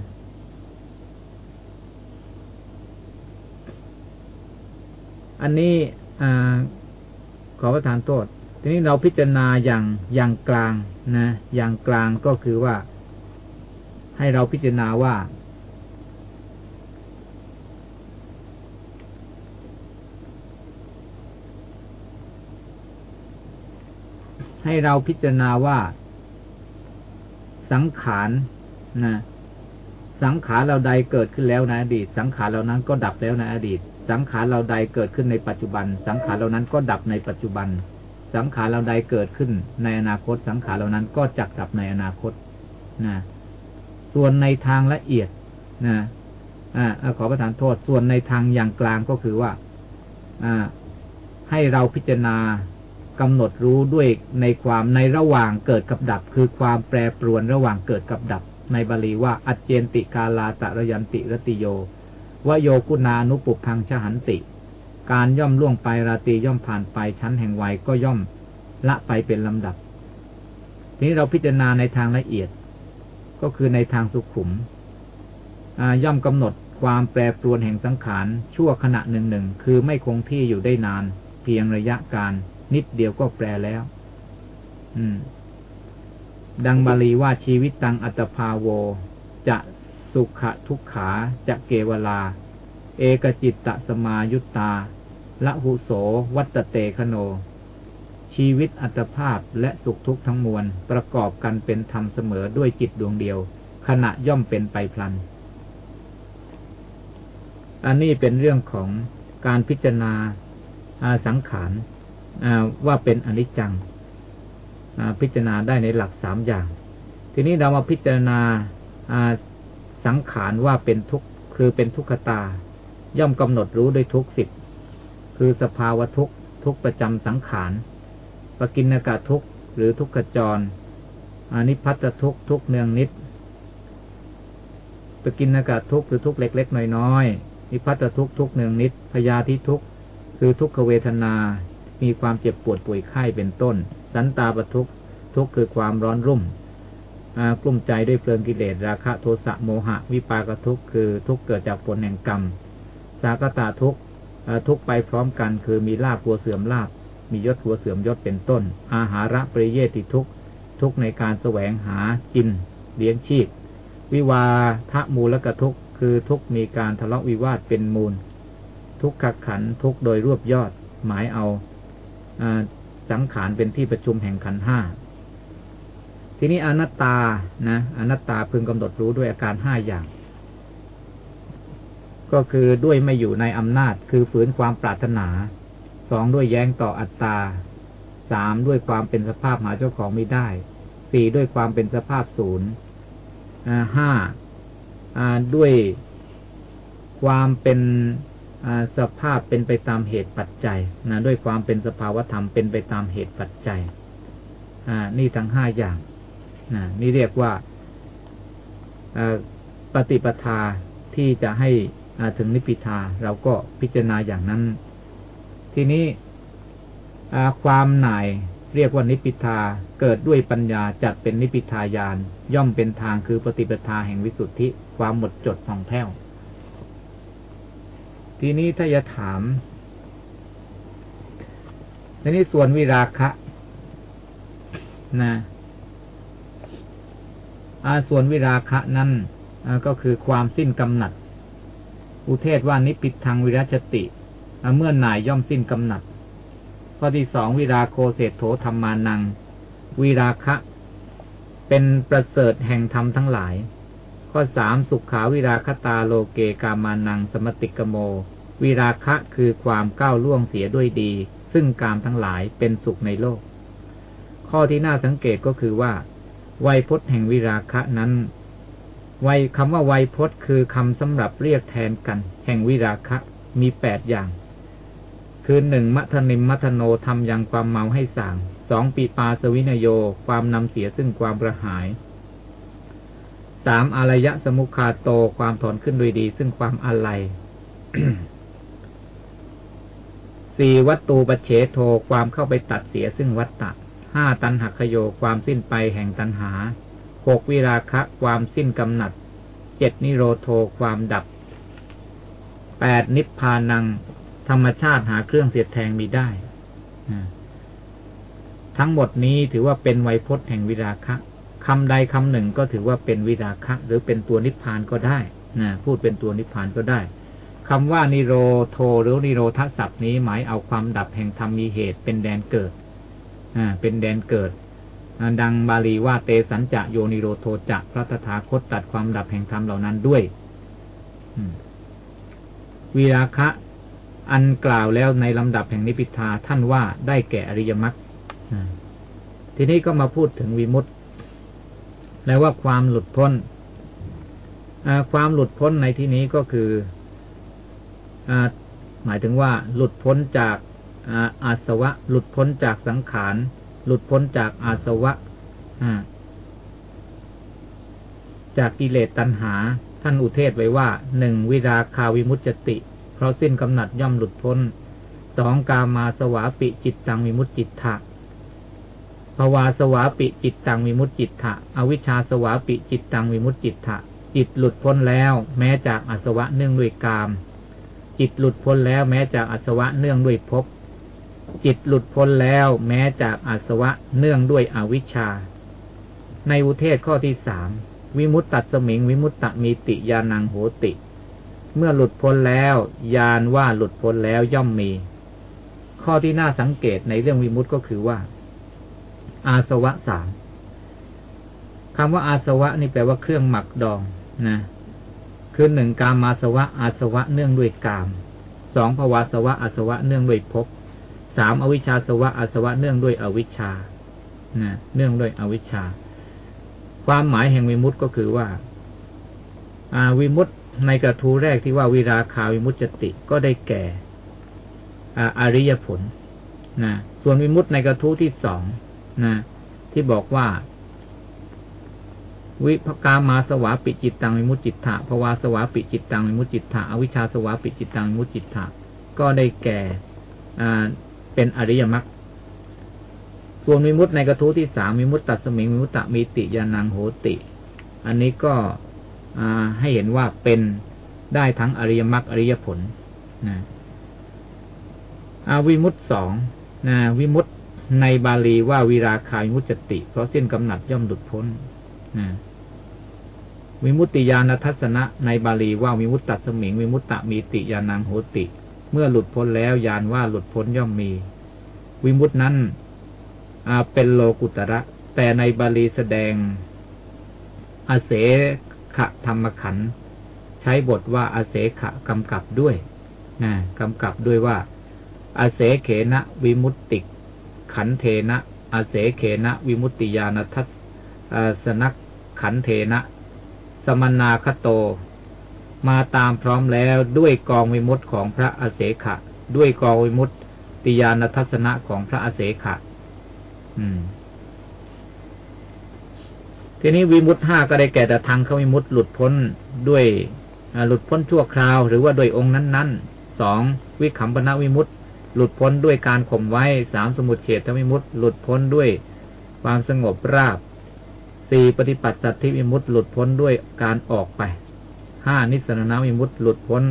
[SPEAKER 1] อันนี้อขอประทานโทษ ทีนี้เราพิจารณาอย่างอย่างกลางนะ อย่างกลางก็คือว่า ให้เราพิจารณาว่า ให้เราพิจารณาว่า สังขารนะสังขารเราใดเกิดขึ้นแล้วในอดีต สังขารเหล่านั้นก็ดับแล้วในอดีต สังขารเราใดเกิดขึ้นในปัจจุบัน สังขารเหล่านั้นก็ดับในปัจจุบัน สังขารเราใดเกิดขึ้นในอนาคต สังขารเหล่านั้นก็จักดับในอนาคตนะส่วนในทางละเอียดนะอ่าขอประทานโทษ ส่วนในทางอย่างกลางก็คือว่า อ่า ให้เราพิจารณากำหนดรู้ด้วยในความในระหว่างเกิดกับดับ คือความแปรปรวนระหว่างเกิดกับดับ ในบาลีว่าอัจเจนติกาลาตะระยันติรติโย วโยกุณานุปุพังชหันติ การย่อมล่วงไปราตีย่อมผ่านไปชั้นแห่งวัยก็ย่อมละไปเป็นลำดับ ทีนี้เราพิจารณาในทางละเอียด ก็คือในทางสุขุม ย่อมกำหนดความแปรปรวนแห่งสังขารชั่วขณะหนึ่งหนึ่งคือไม่คงที่อยู่ได้นาน เพียงระยะการ นิดเดียวก็แปรแล้ว อืม ดังบาลีว่าชีวิตตังอัตภาโว จะ สุขทุกขาจะเกวลา เอกจิตตสมายุตตาละหุโสวัตเตคโน ชีวิตอัตภาพและสุขทุกข์ทั้งมวลประกอบกันเป็นธรรมเสมอด้วยจิตดวงเดียว ขณะย่อมเป็นไปพลัน อันนี้เป็นเรื่องของการพิจารณาสังขารว่าเป็นอนิจจังพิจารณาได้ในหลักสามอย่าง ทีนี้เรามาพิจารณา สังขารว่าเป็นทุกข์คือเป็นทุกขตา ย่อมกำหนดรู้ด้วยทุกสิบคือสภาวะทุกข์ทุกประจำสังขารปกินากะทุกข์หรือทุกขจรอานิพัตทุกข์ทุกเนืองนิดปกินากะทุกข์คือทุกเล็ก ๆ น้อยๆนิพัตทุกข์ทุกเนืองนิดพยาธิทุกข์คือทุกขเวทนา มีความเจ็บปวดป่วยไข้เป็นต้น สันตาปทุกข์ทุกคือความร้อนรุ่ม กลุ่มใจด้วยเพลิงกิเลสราคะโทสะโมหะ วิปากทุกคือทุกเกิดจากผลแห่งกรรม สากตาทุกทุกไปพร้อมกันคือมีลาบกลัวเสื่อมลาบ มียศหัวเสื่อมยศเป็นต้น อาหาระปริเยติทุกทุกในการแสวงหากิน เลี้ยงชีพ วิวาทะมูลกทุกคือทุกมีการทะเลาะวิวาทเป็นมูล ทุกขขันทุกโดยรวบยอดหมายเอาสังขารเป็นที่ประชุมแห่งขันห้า ทีนี้อนัตตานะอนัตตาพึงกำหนดรู้ด้วยอาการห้าอย่าง ก็คือด้วยไม่อยู่ในอำนาจ คือฝืนความปรารถนาสองด้วยแย้งต่ออัตตาสามด้วยความเป็นสภาพหาเจ้าของไม่ได้สี่ด้วยความเป็นสภาพศูนย์ห้าด้วยความเป็นสภาพเป็นไปตามเหตุปัจจัยนะด้วยความเป็นสภาวธรรมเป็นไปตามเหตุปัจจัยนี่ทั้งห้าอย่าง นะนี่เรียกว่าปฏิปทาที่จะให้ถึงนิพพิทาเราก็พิจารณาอย่างนั้น ทีนี้ความหน่ายเรียกว่านิพพิทาเกิดด้วยปัญญาจัดเป็นนิพพิทายาน ย่อมเป็นทางคือปฏิปทาแห่งวิสุทธิความหมดจดผ่องแผ้ว ทีนี้ถ้าจะถามทีนี้ส่วนวิราคะ นะ ส่วนวิราคะนั้นก็คือความสิ้นกำหนัด อุเทศว่านิปิดทางวิรัชติ เมื่อหน่ายย่อมสิ้นกำหนัด ข้อที่สองวิราโคเศโถธรรมานัง วิราคะ เป็นประเสริฐแห่งธรรมทั้งหลาย ข้อสามสุขาวิราคตาโลเกกามานัง สมติกโม วิราคะคือความก้าวล่วงเสียด้วยดี ซึ่งกามทั้งหลายเป็นสุขในโลก ข้อที่น่าสังเกตก็คือว่า ไวยพจน์แห่งวิราคะนั้นไวยคำว่าไวยพจน์คือคำสำหรับเรียกแทนกัน แห่งวิราคะมีแปดอย่าง คือหนึ่งมัทนิมมัทโนทำยังความเมาให้สั่งสองปีปาสวินโย ความนำเสียซึ่งความกระหายสามอารยะสมุคาโตความถอนขึ้นโดยดี ซึ่งความอะไรสี่วัตตูปเฉโทความเข้าไปตัดเสียซึ่งวัตตะ ห้าตันหักขโยความสิ้นไปแห่งตันหาหกวิราคะความสิ้นกำหนัดเจ็ดนิโรโทความดับแปดนิพพานัง ธรรมชาติหาเครื่องเสียดแทงมีได้ ทั้งหมดนี้ถือว่าเป็นไวยพจน์แห่งวิราคะคำใดคำหนึ่งก็ถือว่าเป็นวิราคะ หรือเป็นตัวนิพพานก็ได้นะพูดเป็นตัวนิพพานก็ได้คำว่านิโรโทหรือนิโรธศัพท์นี้หมายเอาความดับแห่งธรรมมีเหตุเป็นแดนเกิด เป็นแดนเกิด ดังบาลีว่าเตสัญจะโยนิโรโทจะพระตถาคตตัดความดับแห่งธรรมเหล่านั้นด้วยวีราคะ อันกล่าวแล้วในลำดับแห่งนิพิทาท่านว่าได้แก่อริยมรรคทีนี้ก็มาพูดถึงวิมุตต์แล้วว่าความหลุดพ้นความหลุดพ้นในที่นี้ก็คืออหมายถึงว่าหลุดพ้นจาก อาสวะ หลุดพ้นจากสังขาร หลุดพ้นจากอาสวะจากกิเลสตัณหา ท่านอุเทศไว้ว่าหนึ่งวิราคาวิมุตจติ เพราะสิ้นกำหนัดย่อมหลุดพ้นสองกามาสวาปิจิตตังวิมุตจิตถะภาวาสวาปิจิตตังวิมุตจิตถะอวิชชาสวาปิจิตตังวิมุตจิตถะจิตหลุดพ้นแล้ว แม้จากอาสวะเนื่องด้วยกาม จิตหลุดพ้นแล้วแม้จากอาสวะเนื่องด้วยภพ จิตหลุดพ้นแล้วแม้จากอาสวะเนื่องด้วยอวิชชา ในอุเทศข้อที่สามวิมุตตัสมิง วิมุตตมีติยานังโหติ เมื่อหลุดพ้นแล้วยานว่าหลุดพ้นแล้วย่อมมี ข้อที่น่าสังเกตในเรื่องวิมุตต์ก็คือว่า อาสวะสามคำว่าอาสวะนี่แปลว่าเครื่องหมักดองนะคือหนึ่งกามาสวะอาสวะเนื่องด้วยกามสองภวาสวะอาสวะเนื่องด้วยภพ สามอวิชชาสวะอาสวะเนื่องด้วยอวิชชานะเนื่องด้วยอวิชชา ความหมายแห่งวิมุตต์ก็คือว่า อาวิมุตต์ในกระทู้แรกที่ว่าวิราคาวิมุตติก็ได้แก่อริยผลนะส่วนวิมุตต์ในกระทู้ที่สองนะที่บอกว่า วิภกามาสวาปิจิตตังวิมุตจิตถะภวาสวาปิจิตตังวิมุตจิตถะอวิชชาสวาปิจิตตังวิมุตจิตถะก็ได้แก่ เป็นอริยมรรคส่วนมิมุตในกระทู้ที่สามมิมุตตัสมิงมิมุตตมีติยานังโหติ อันนี้ก็ให้เห็นว่าเป็นได้ทั้งอริยมรรคอริยผลนะวิมุตสองนะวิมุตในบาลีว่าวิราคาวิมุตติ เพราะเส้นกำหนัดย่อมหลุดพ้นนะวิมุตติญาณทัศนะในบาลีว่าวิมุตตัสมิงวิมุตตะมีติญาณังโหติ เมื่อหลุดพ้นแล้วญาณว่าหลุดพ้นย่อมมี วิมุตนั้นเป็นโลกุตระ แต่ในบาลีแสดงอาเสขะธรรมขัน ใช้บทว่าอาเสขะกำกับด้วยนะกำกับด้วยว่าอาเสเขนะวิมุตติขันเทนะอาเสเขนะวิมุตติญาณทัศสนักขันเทนะ สมนาคโต มาตามพร้อมแล้วด้วยกองวิมุตของพระอเสขะ ด้วยกองวิมุตติญาณทัศนะของพระอเสขะ อืม ทีนี้วิมุตห้าก็ได้แก่แต่ทางเขาวิมุตหลุดพ้นด้วยหลุดพ้นชั่วคราว หรือว่าด้วยองค์นั้นๆสองวิขำปณวิมุตหลุดพ้นด้วยการข่มไว้สามสมุทเฉทวิมุตหลุดพ้นด้วยความสงบราบสี่ปฏิปัติสัตธิวิมุตต์หลุดพ้นด้วยการออกไป ห้านิสรณวิมุตต์หลุดพ้น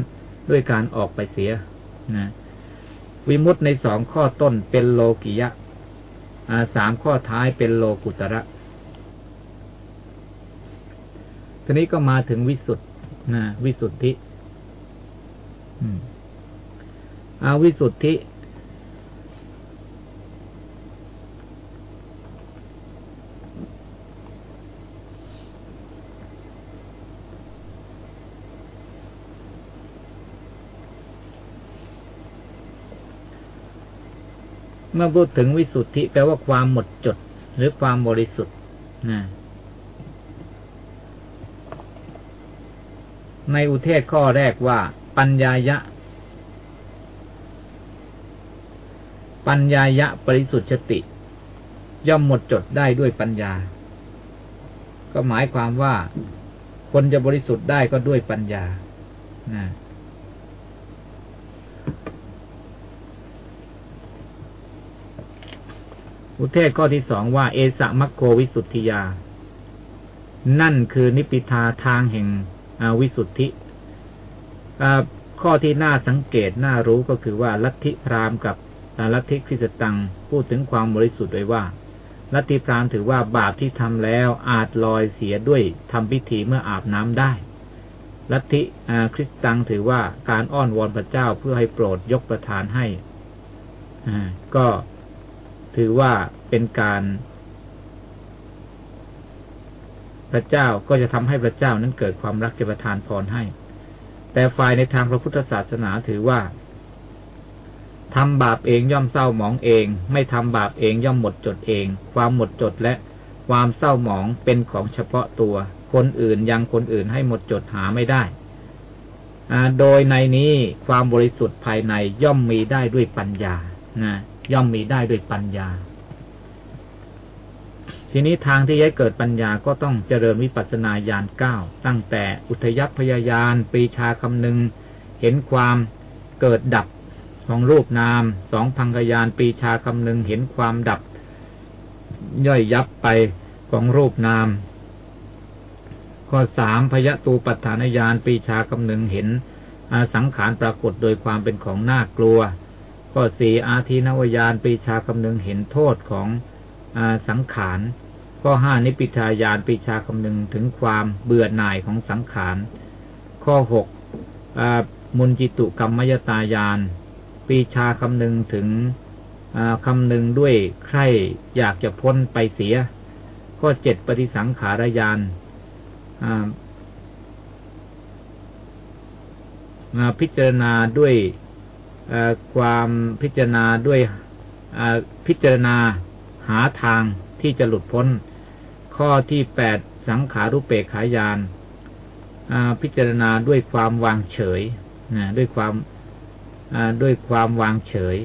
[SPEAKER 1] ด้วยการออกไปเสียนะวิมุตต์ในสองข้อต้นเป็นโลกิยะสามข้อท้ายเป็นโลกุตระทีนี้ก็มาถึงวิสุทธ์นะวิสุทธิอาวิสุทธิ เมื่อพูดถึงวิสุทธิแปลว่าความหมดจด หรือความบริสุทธิ์นะในอุเทศข้อแรกว่า ปัญญายะ ปัญญายะบริสุทธิติ ย่อมหมดจดได้ด้วยปัญญา ก็หมายความว่า คนจะบริสุทธิ์ได้ก็ด้วยปัญญานะ อุเทศข้อที่สองว่า เอสะมัคโควิสุทธิยา นั่นคือนิพิทาทางแห่งวิสุทธิข้อที่น่าสังเกตน่ารู้ก็คือว่าลัทธิพราหมณ์กับลัทธิคริสตังพูดถึงความบริสุทธิ์ไว้ว่า ลัทธิพราหมณ์ถือว่าบาปที่ทำแล้วอาจลอยเสียด้วยทำพิธีเมื่ออาบน้ำได้ ลัทธิคริสตังถือว่าการอ้อนวอนพระเจ้าเพื่อให้โปรดยกประทานให้ก็ ถือว่าเป็นการ พระเจ้าก็จะทำให้พระเจ้านั้นเกิดความรักจะประทานพรให้ แต่ฝ่ายในทางพระพุทธศาสนาถือว่าทำบาปเองย่อมเศร้าหมองเอง ไม่ทำบาปเองย่อมหมดจดเอง ความหมดจดและความเศร้าหมองเป็นของเฉพาะตัว คนอื่นยังคนอื่นให้หมดจดหาไม่ได้โดยในนี้ความบริสุทธิ์ภายในย่อมมีได้ด้วยปัญญานะ ย่อมมีได้ด้วยปัญญา ทีนี้ทางที่จะเกิดปัญญาก็ต้องเจริญวิปัสสนาญาณเก้าตั้งแต่อุทยพยายานปีชาคำนึง เห็นความเกิดดับของรูปนามสองพังกยานปีชาคำนึงเห็นความดับ ย่อยยับไปของรูปนาม ข้อสามพยตูปัฏฐานญาณปีชาคำนึงเห็นสังขารปรากฏโดยความเป็นของน่ากลัว ข้อสี่อาทีนวญาณปีชาคำนึงเห็นโทษของอสังขาร ข้อห้านิพิทายานปีชาคำนึงถึงความเบื่อหน่ายของสังขาร ข้อหกมุนจิตุกรรมยตายานปีชาคำนึงถึงคำนึงด้วยใครอยากจะพ้นไปเสีย ข้อเจ็ดปฏิสังขารยานพิจารณาด้วย ความพิจารณาด้วยพิจารณาหาทางที่จะหลุดพ้น ข้อที่แปดสังขารุเปกขายานพิจารณาด้วยความวางเฉยนะด้วยความด้วยความวางเฉย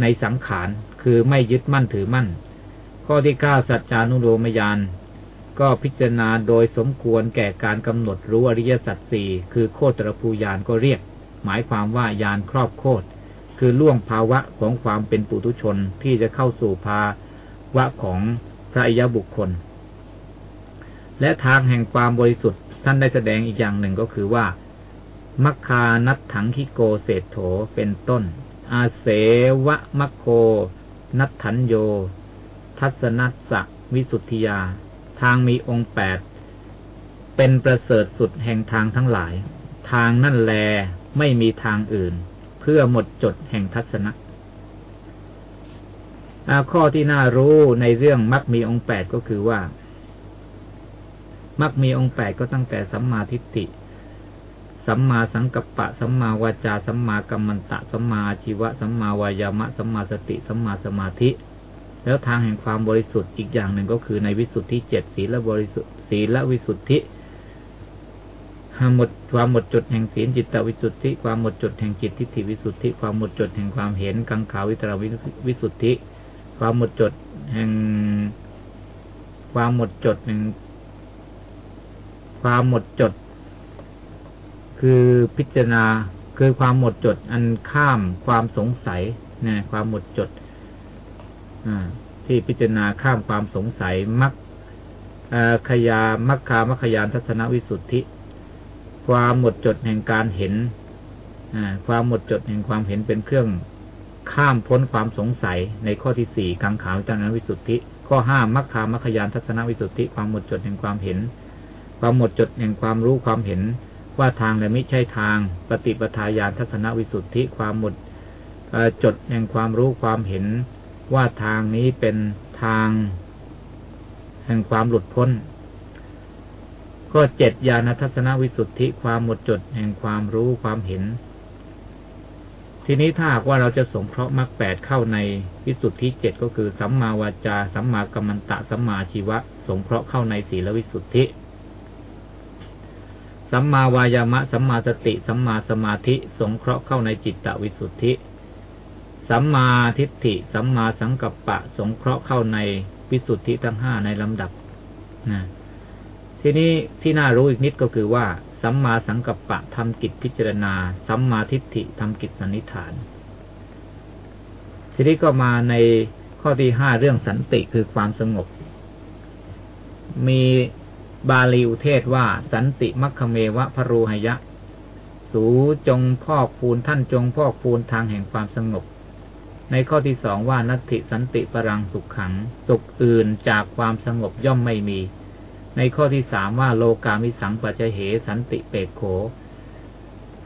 [SPEAKER 1] ในสังขารคือไม่ยึดมั่นถือมั่น ข้อที่เก้าสัจจานุโลมยานก็พิจารณาโดยสมควรแก่การกำหนดรู้อริยสัจสี่คือโคตรภูยานก็เรียก หมายความว่ายานครอบโคตคือล่วงภาวะของความเป็นปุถุชนที่จะเข้าสู่ภาวะของพระอยบุคคล และทางแห่งความบริสุทธิ์ท่านได้แสดงอีกอย่างหนึ่งก็คือว่า มัคคานัตถังคิโกเศษโถเป็นต้น อาเสวะมะโค นัทถันโย ทัศนัสสะวิสุทธิยา ทางมีองค์แปดเป็นประเสริฐสุดแห่งทางทั้งหลาย ทางนั่นแล ไม่มีทางอื่น เพื่อหมดจดแห่งทัศนะข้อที่น่ารู้ในเรื่องมักมีองค์แปดก็คือว่ามักมีองค์แปดก็ตั้งแต่สัมมาทิฏฐิสัมมาสังกัปปะ สัมมาวาจา สัมมากัมมันตะ สัมมาชีวะ สัมมาวายามะ สัมมาสติ สัมมาสมาธิ แล้วทางแห่งความบริสุทธิ์อีกอย่างหนึ่งก็คือในวิสุทธิเจ็ดศีลบริสุทธิ์ศีลวิสุทธิ หมดความหมดจดแห่งศีลจิตวิสุทธิ ความหมดจดแห่งจิตทิฏฐิวิสุทธิ ความหมดจดแห่งความเห็นกังขาวิตรวิสุทธิ ความหมดจดแห่ง ความหมดจดแห่ง ความหมดจด คือพิจารณาคือความหมดจดอันข้ามความสงสัยนะความหมดจดที่พิจารณาข้ามความสงสัยมักขยามัคคามัคคยานทัศนวิสุทธิ ความหมดจดแห่งการเห็นความหมดจดแห่งความเห็นเป็นเครื่องข้ามพ้นความสงสัยในข้อที่สี่กังขาวจานวิสุทธิ ข้อห้ามัคคามัคคยานทัศนวิสุทธิ ความหมดจดแห่งความเห็น ความหมดจดแห่งความรู้ความเห็น ว่าทางและไม่ใช่ทาง ปฏิปทาญาณทัศนวิสุทธิ ความหมดจดแห่งความรู้ความเห็น ว่าทางนี้เป็นทาง แห่งความหลุดพ้น ก็เจ็ดญาณทัศนวิสุทธิความหมดจดแห่งความรู้ความเห็น ทีนี้ถ้าว่าเราจะสงเคราะห์มรรคแปดเข้าในวิสุทธิเจ็ดก็คือสัมมาวาจา สัมมากัมมันตะ สัมมาชีวะ สงเคราะห์เข้าในศีลวิสุทธิ สัมมาวายามะ สัมมาสติ สัมมาสมาธิ สงเคราะห์เข้าในจิตตวิสุทธิ สัมมาทิฏฐิ สัมมาสังกัปปะ สงเคราะห์เข้าในวิสุทธิทั้งห้าในลำดับนะ ทีนี้ที่น่ารู้อีกนิดก็คือว่า สัมมาสังกัปปะทำกิจพิจารณา สัมมาทิฏฐิทำกิจสันนิฐาน ทีนี้ก็มาในข้อที่ห้าเรื่องสันติคือความสงบ มีบาลีอุเทศว่า สันติมัคคเมวะพรูหยะ สูจงพ่อคูณท่านจงพ่อคูณทางแห่งความสงบ ในข้อที่สองว่านัตติสันติปรังสุขขัง สุขอื่นจากความสงบย่อมไม่มี ในข้อที่สามว่าโลกามิสังปัจเหสันติเปกโข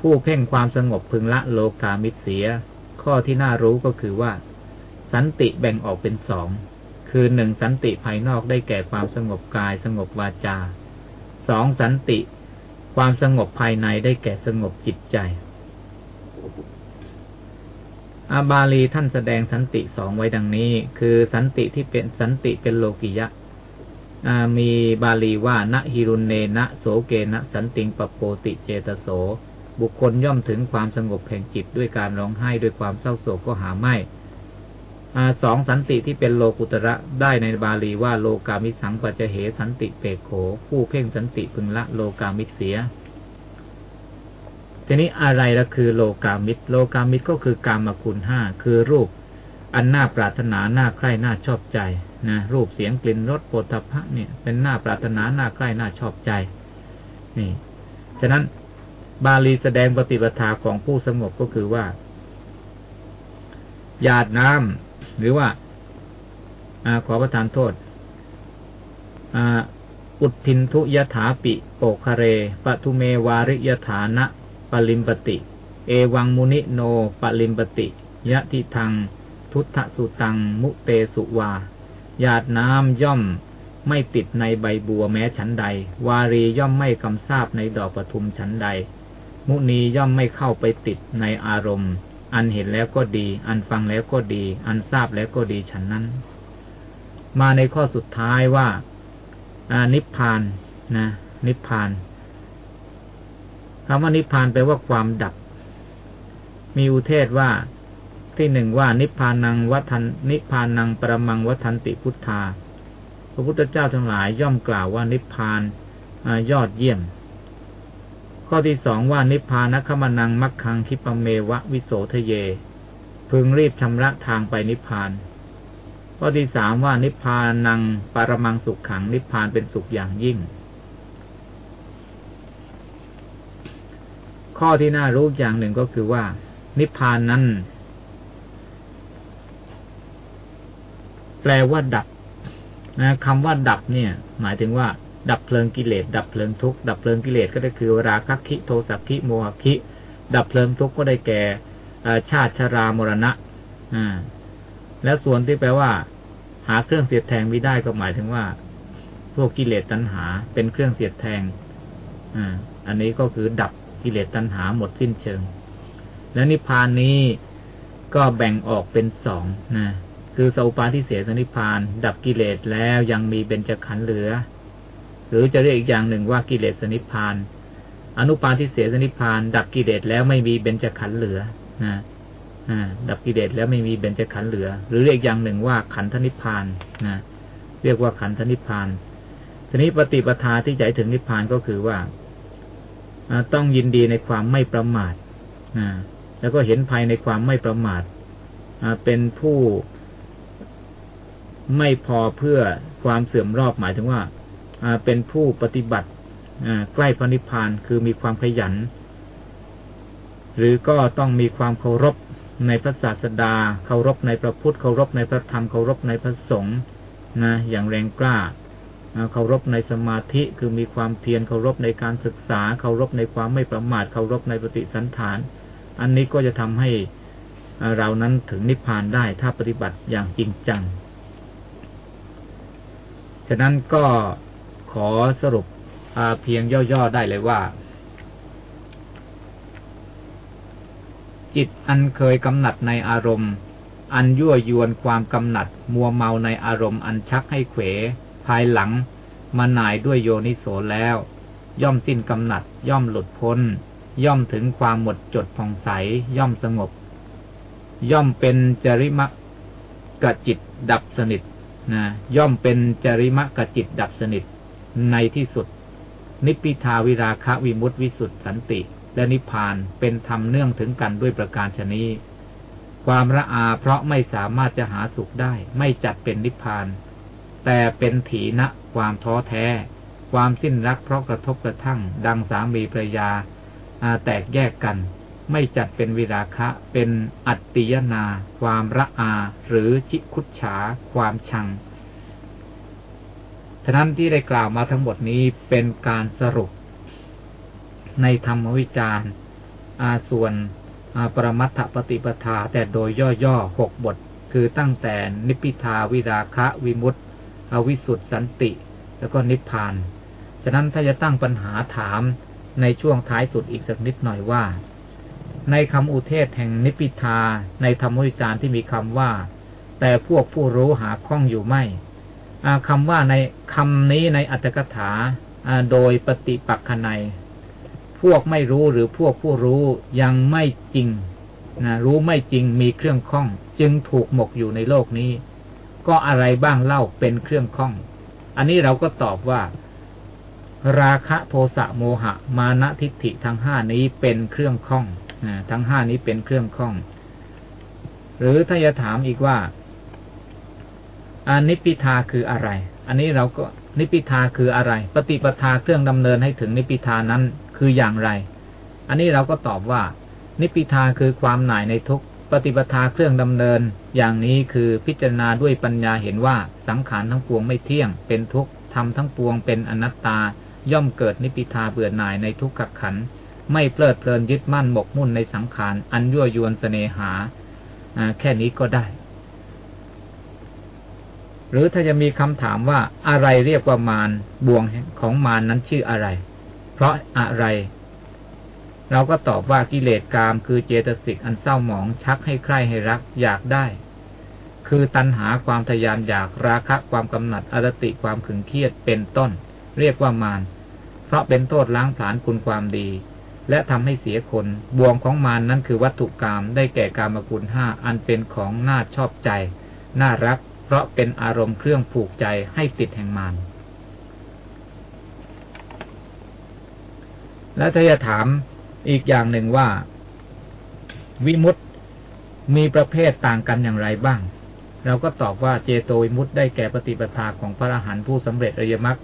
[SPEAKER 1] ผู้เพ่งความสงบพึงละโลกามิเสีย ข้อที่น่ารู้ก็คือว่า สันติแบ่งออกเป็นสอง คือหนึ่งสันติภายนอกได้แก่ความสงบกายสงบวาจาสองสันติ ความสงบภายในได้แก่สงบจิตใจ อาบาลีท่านแสดงสันติสองไว้ดังนี้ คือสันติที่เป็นสันติเป็นโลกิยะ มีบาลีว่าณฮิรุเนนะโสเกนะสันติงปโปติเจตโส บุคคลย่อมถึงความสงบแห่งจิตด้วยการร้องไห้ด้วยความเศร้าโศกก็หาไม่สองสันติที่เป็นโลกุตระได้ในบาลีว่าโลกามิสังปัจเหสันติเปกโข ผู้เพ่งสันติพึงละโลกามิเสีย ทีนี้อะไรละคือโลกามิตรโลกามิตรก็คือกามคุณห้าคือรูป อันน่าปรารถนาน่าใคร่น่าชอบใจ นะรูปเสียงกลิ่นรสโผฏฐะเนี่ย เป็นหน่าปรารถนาหน่าใคร่น่าชอบใจ นี่ ฉะนั้นบาลีแสดงปฏิปทาของผู้สงบก็คือว่าหยาดน้ำหรือว่าอขอประทานโทษอุดทินทุยถาปิโปคเรปทุเมวาริยฐานะปลิมปติ เอวังมุนิโนปลิมปติยะทิทัง ทุตสุตัง มุเตสุวา หยาดน้ำย่อมไม่ติดในใบบัวแม้ฉันใด วารีย่อมไม่กำซาบในดอกปทุมฉันใด มุนีย่อมไม่เข้าไปติดในอารมณ์ อันเห็นแล้วก็ดี อันฟังแล้วก็ดี อันทราบแล้วก็ดีฉันนั้น มาในข้อสุดท้ายว่าานิพพานนะ นิพพานคำว่านิพพานแปลว่าความดับ มีอุเทศว่า ที่หนึ่งว่านิพพานังวัฒนนิพพานังประมังวัฒนติพุทธา พระพุทธเจ้าทั้งหลายย่อมกล่าวว่านิพพานยอดเยี่ยม ข้อที่สองว่านิพพานคมนังมักคังคิปเมวะวิโสทะเย พึงรีบชำระทางไปนิพพาน ข้อที่สามว่านิพพานังปรมังสุขขังนิพพานเป็นสุขอย่างยิ่ง ข้อที่น่ารู้อย่างหนึ่งก็คือว่า นิพพานนั้น แปลว่าดับนะคำว่าดับเนี่ย หมายถึงว่า ดับเพลิงกิเลสดับเพลิงทุกข์ดับเพลิงกิเลสก็ได้คือราคะคิโทสักคิโมหคิ ดับเพลิงทุกข์ก็ได้แก่ชาติชรามรณะอ่าแล้วส่วนที่แปลว่า หาเครื่องเสียดแทงไม่ได้ก็หมายถึงว่า พวกกิเลสตัณหา เป็นเครื่องเสียดแทงอ่าอันนี้ก็คือดับกิเลสตัณหาหมดสิ้นเชิง และนิพพานนี้ก็แบ่งออกเป็นสองนะ คือสุปาทิเสสนิพาน ดับกิเลสแล้วยังมีเบญจขันธ์เหลือ หรือจะเรียกอีกอย่างหนึ่งว่ากิเลสนิพาน อนุปาทิเสสนิพาน ดับกิเลสแล้วไม่มีเบญจขันธ์เหลือนะดับกิเลสแล้วไม่มีเบญจขันธ์เหลือ หรือเรียกอย่างหนึ่งว่าขันธนิพานนะเรียกว่าขันธนิพานทีนี้ปฏิปทาที่ใจถึงนิพพานก็คือว่าต้องยินดีในความไม่ประมาทแล้วก็เห็นภัยในความไม่ประมาทเป็นผู้ ไม่พอเพื่อความเสื่อมรอบหมายถึงว่าเป็นผู้ปฏิบัติใกล้พระนิพพานคือมีความขยัน หรือก็ต้องมีความเคารพในพระศาสดาเคารพในพระพุทธเคารพในพระธรรมเคารพในพระสงฆ์นะอย่างแรงกล้าเคารพในสมาธิคือมีความเพียรเคารพในการศึกษาเคารพในความไม่ประมาทเคารพในปฏิสันฐาน อันนี้ก็จะทำให้เรานั้นถึงนิพพานได้ถ้าปฏิบัติอย่างจริงจัง ฉะนั้นก็ขอสรุปเพียงย่อๆได้เลยว่า จิตอันเคยกำหนัดในอารมณ์ อันยั่วยวนความกำหนัด มัวเมาในอารมณ์อันชักให้เขว ภายหลังมาหน่ายด้วยโยนิโสแล้ว ย่อมสิ้นกำหนัด ย่อมหลุดพ้น ย่อมถึงความหมดจดผ่องใส ย่อมสงบ ย่อมเป็นจริมะกะจิตดับสนิท นะย่อมเป็นจริมะกะจิตดับสนิทในที่สุด นิพพิทาวิราคะวิมุตติวิสุทธิสันติ และนิพพานเป็นธรรมเนื่องถึงกันด้วยประการชนีความระอาเพราะไม่สามารถจะหาสุขได้ ไม่จัดเป็นนิพพาน แต่เป็นถีนะความท้อแท้ ความสิ้นรักเพราะกระทบกระทั่ง ดังสามีภรรยาแตกแยกกัน ไม่จัดเป็นวิราคะ เป็นอัตติยนา ความระอา หรือชิคุชฉา ความชัง ฉะนั้นที่ได้กล่าวมาทั้งหมดนี้เป็นการสรุป ในธรรมวิจารณ์อาส่วนอาปรมัตถปฏิปทาแต่โดยย่อๆหกบท คือตั้งแต่นิพพิทาวิราคะวิมุตติ อวิสุทธิสันติ แล้วก็นิพพาน ฉะนั้นถ้าจะตั้งปัญหาถามในช่วงท้ายสุดอีกสักนิดหน่อยว่า ในคำอุเทศแห่งนิพพิทาในธรรมวิจารณ์ที่มีคำว่า แต่พวกผู้รู้หาข้องอยู่ไม่คำว่าในคำนี้ในอัตถกถาโดยปฏิปักษนัยพวกไม่รู้หรือพวกผู้รู้ยังไม่จริงนะรู้ไม่จริงมีเครื่องข้อง จึงถูกหมกอยู่ในโลกนี้ ก็อะไรบ้างเล่าเป็นเครื่องข้อง อันนี้เราก็ตอบว่า ราคะโทสะโมหะ มานะทิฏฐิทั้งห้านี้เป็นเครื่องข้อง ทั้งห้านี้เป็นเครื่องข้อง หรือถ้าจะถามอีกว่าอานิพิทาคืออะไร อันนี้เราก็นิพิทาคืออะไร ปฏิปทาเครื่องดำเนินให้ถึงนิพิทานั้นคืออย่างไร อันนี้เราก็ตอบว่า นิพิทาคือความหน่ายในทุกปฏิปทาเครื่องดำเนิน อย่างนี้คือพิจารณาด้วยปัญญาเห็นว่าสังขารทั้งปวงไม่เที่ยง เป็นทุกข์ทำทั้งปวงเป็นอนัตตา ย่อมเกิดนิพิทาเบื่อหน่ายในทุกขขัน ไม่เพลิดเพลินยึดมั่นหมกมุ่นในสังขารอันยั่วยวนเสน่หาแค่นี้ก็ได้ หรือถ้าจะมีคำถามว่าอะไรเรียกว่ามารบ่วงของมารนนั้นชื่ออะไร เพราะอะไร เราก็ตอบว่ากิเลสกามคือเจตสิกอันเศร้าหมองชักให้ใคร่ให้รักอยากได้ คือตัณหาความทยานอยากราคะความกำหนัดอรติความขึงเครียดเป็นต้น เรียกว่ามารเพราะเป็นโทษล้างผลาญคุณความดี และทำให้เสียคน บ่วงของมารนนั้นคือวัตถุกรรมได้แก่กามคุณห้าอันเป็นของน่าชอบใจ น่ารัก เพราะเป็นอารมณ์เครื่องผูกใจให้ติดแห่งมารแล้วถ้าจะถามอีกอย่างหนึ่งว่า วิมุตมีประเภทต่างกันอย่างไรบ้าง เราก็ตอบว่าเจโตวิมุตได้แก่ปฏิปทาของพระอรหันต์ผู้สำเร็จอริยมรรค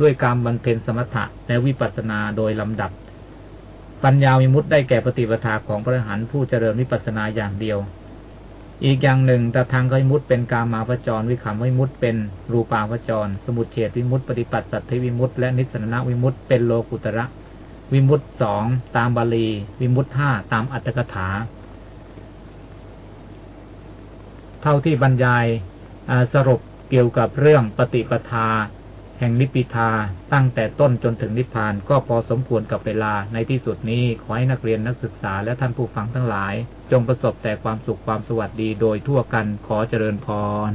[SPEAKER 1] ด้วยการบรรเพ็ญสมถะและวิปัสสนาโดยลำดับ ปัญญาวิมุตได้แก่ปฏิปทาของพระอรหันต์ผู้เจริญวิปัสสนาอย่างเดียว อีกอย่างหนึ่งตทางวิมุตเป็นกามาพจร วิขำวิมุตเป็นรูปาพจร สมุทเฉดวิมุตปฏิปัติสัตถิวิมุตและนิสสนวิมุตเป็นโลกุตระวิมุตสองตามบาลี วิมุตห้าตามอัตถกถา เท่าที่บรรยายสรุปเกี่ยวกับเรื่องปฏิปทา แห่งนิพพิทาตั้งแต่ต้นจนถึงนิพพานก็พอสมควรกับเวลาในที่สุดนี้ขอให้นักเรียนนักศึกษาและท่านผู้ฟังทั้งหลาย จงประสบแต่ความสุขความสวัสดีโดยทั่วกันขอเจริญพร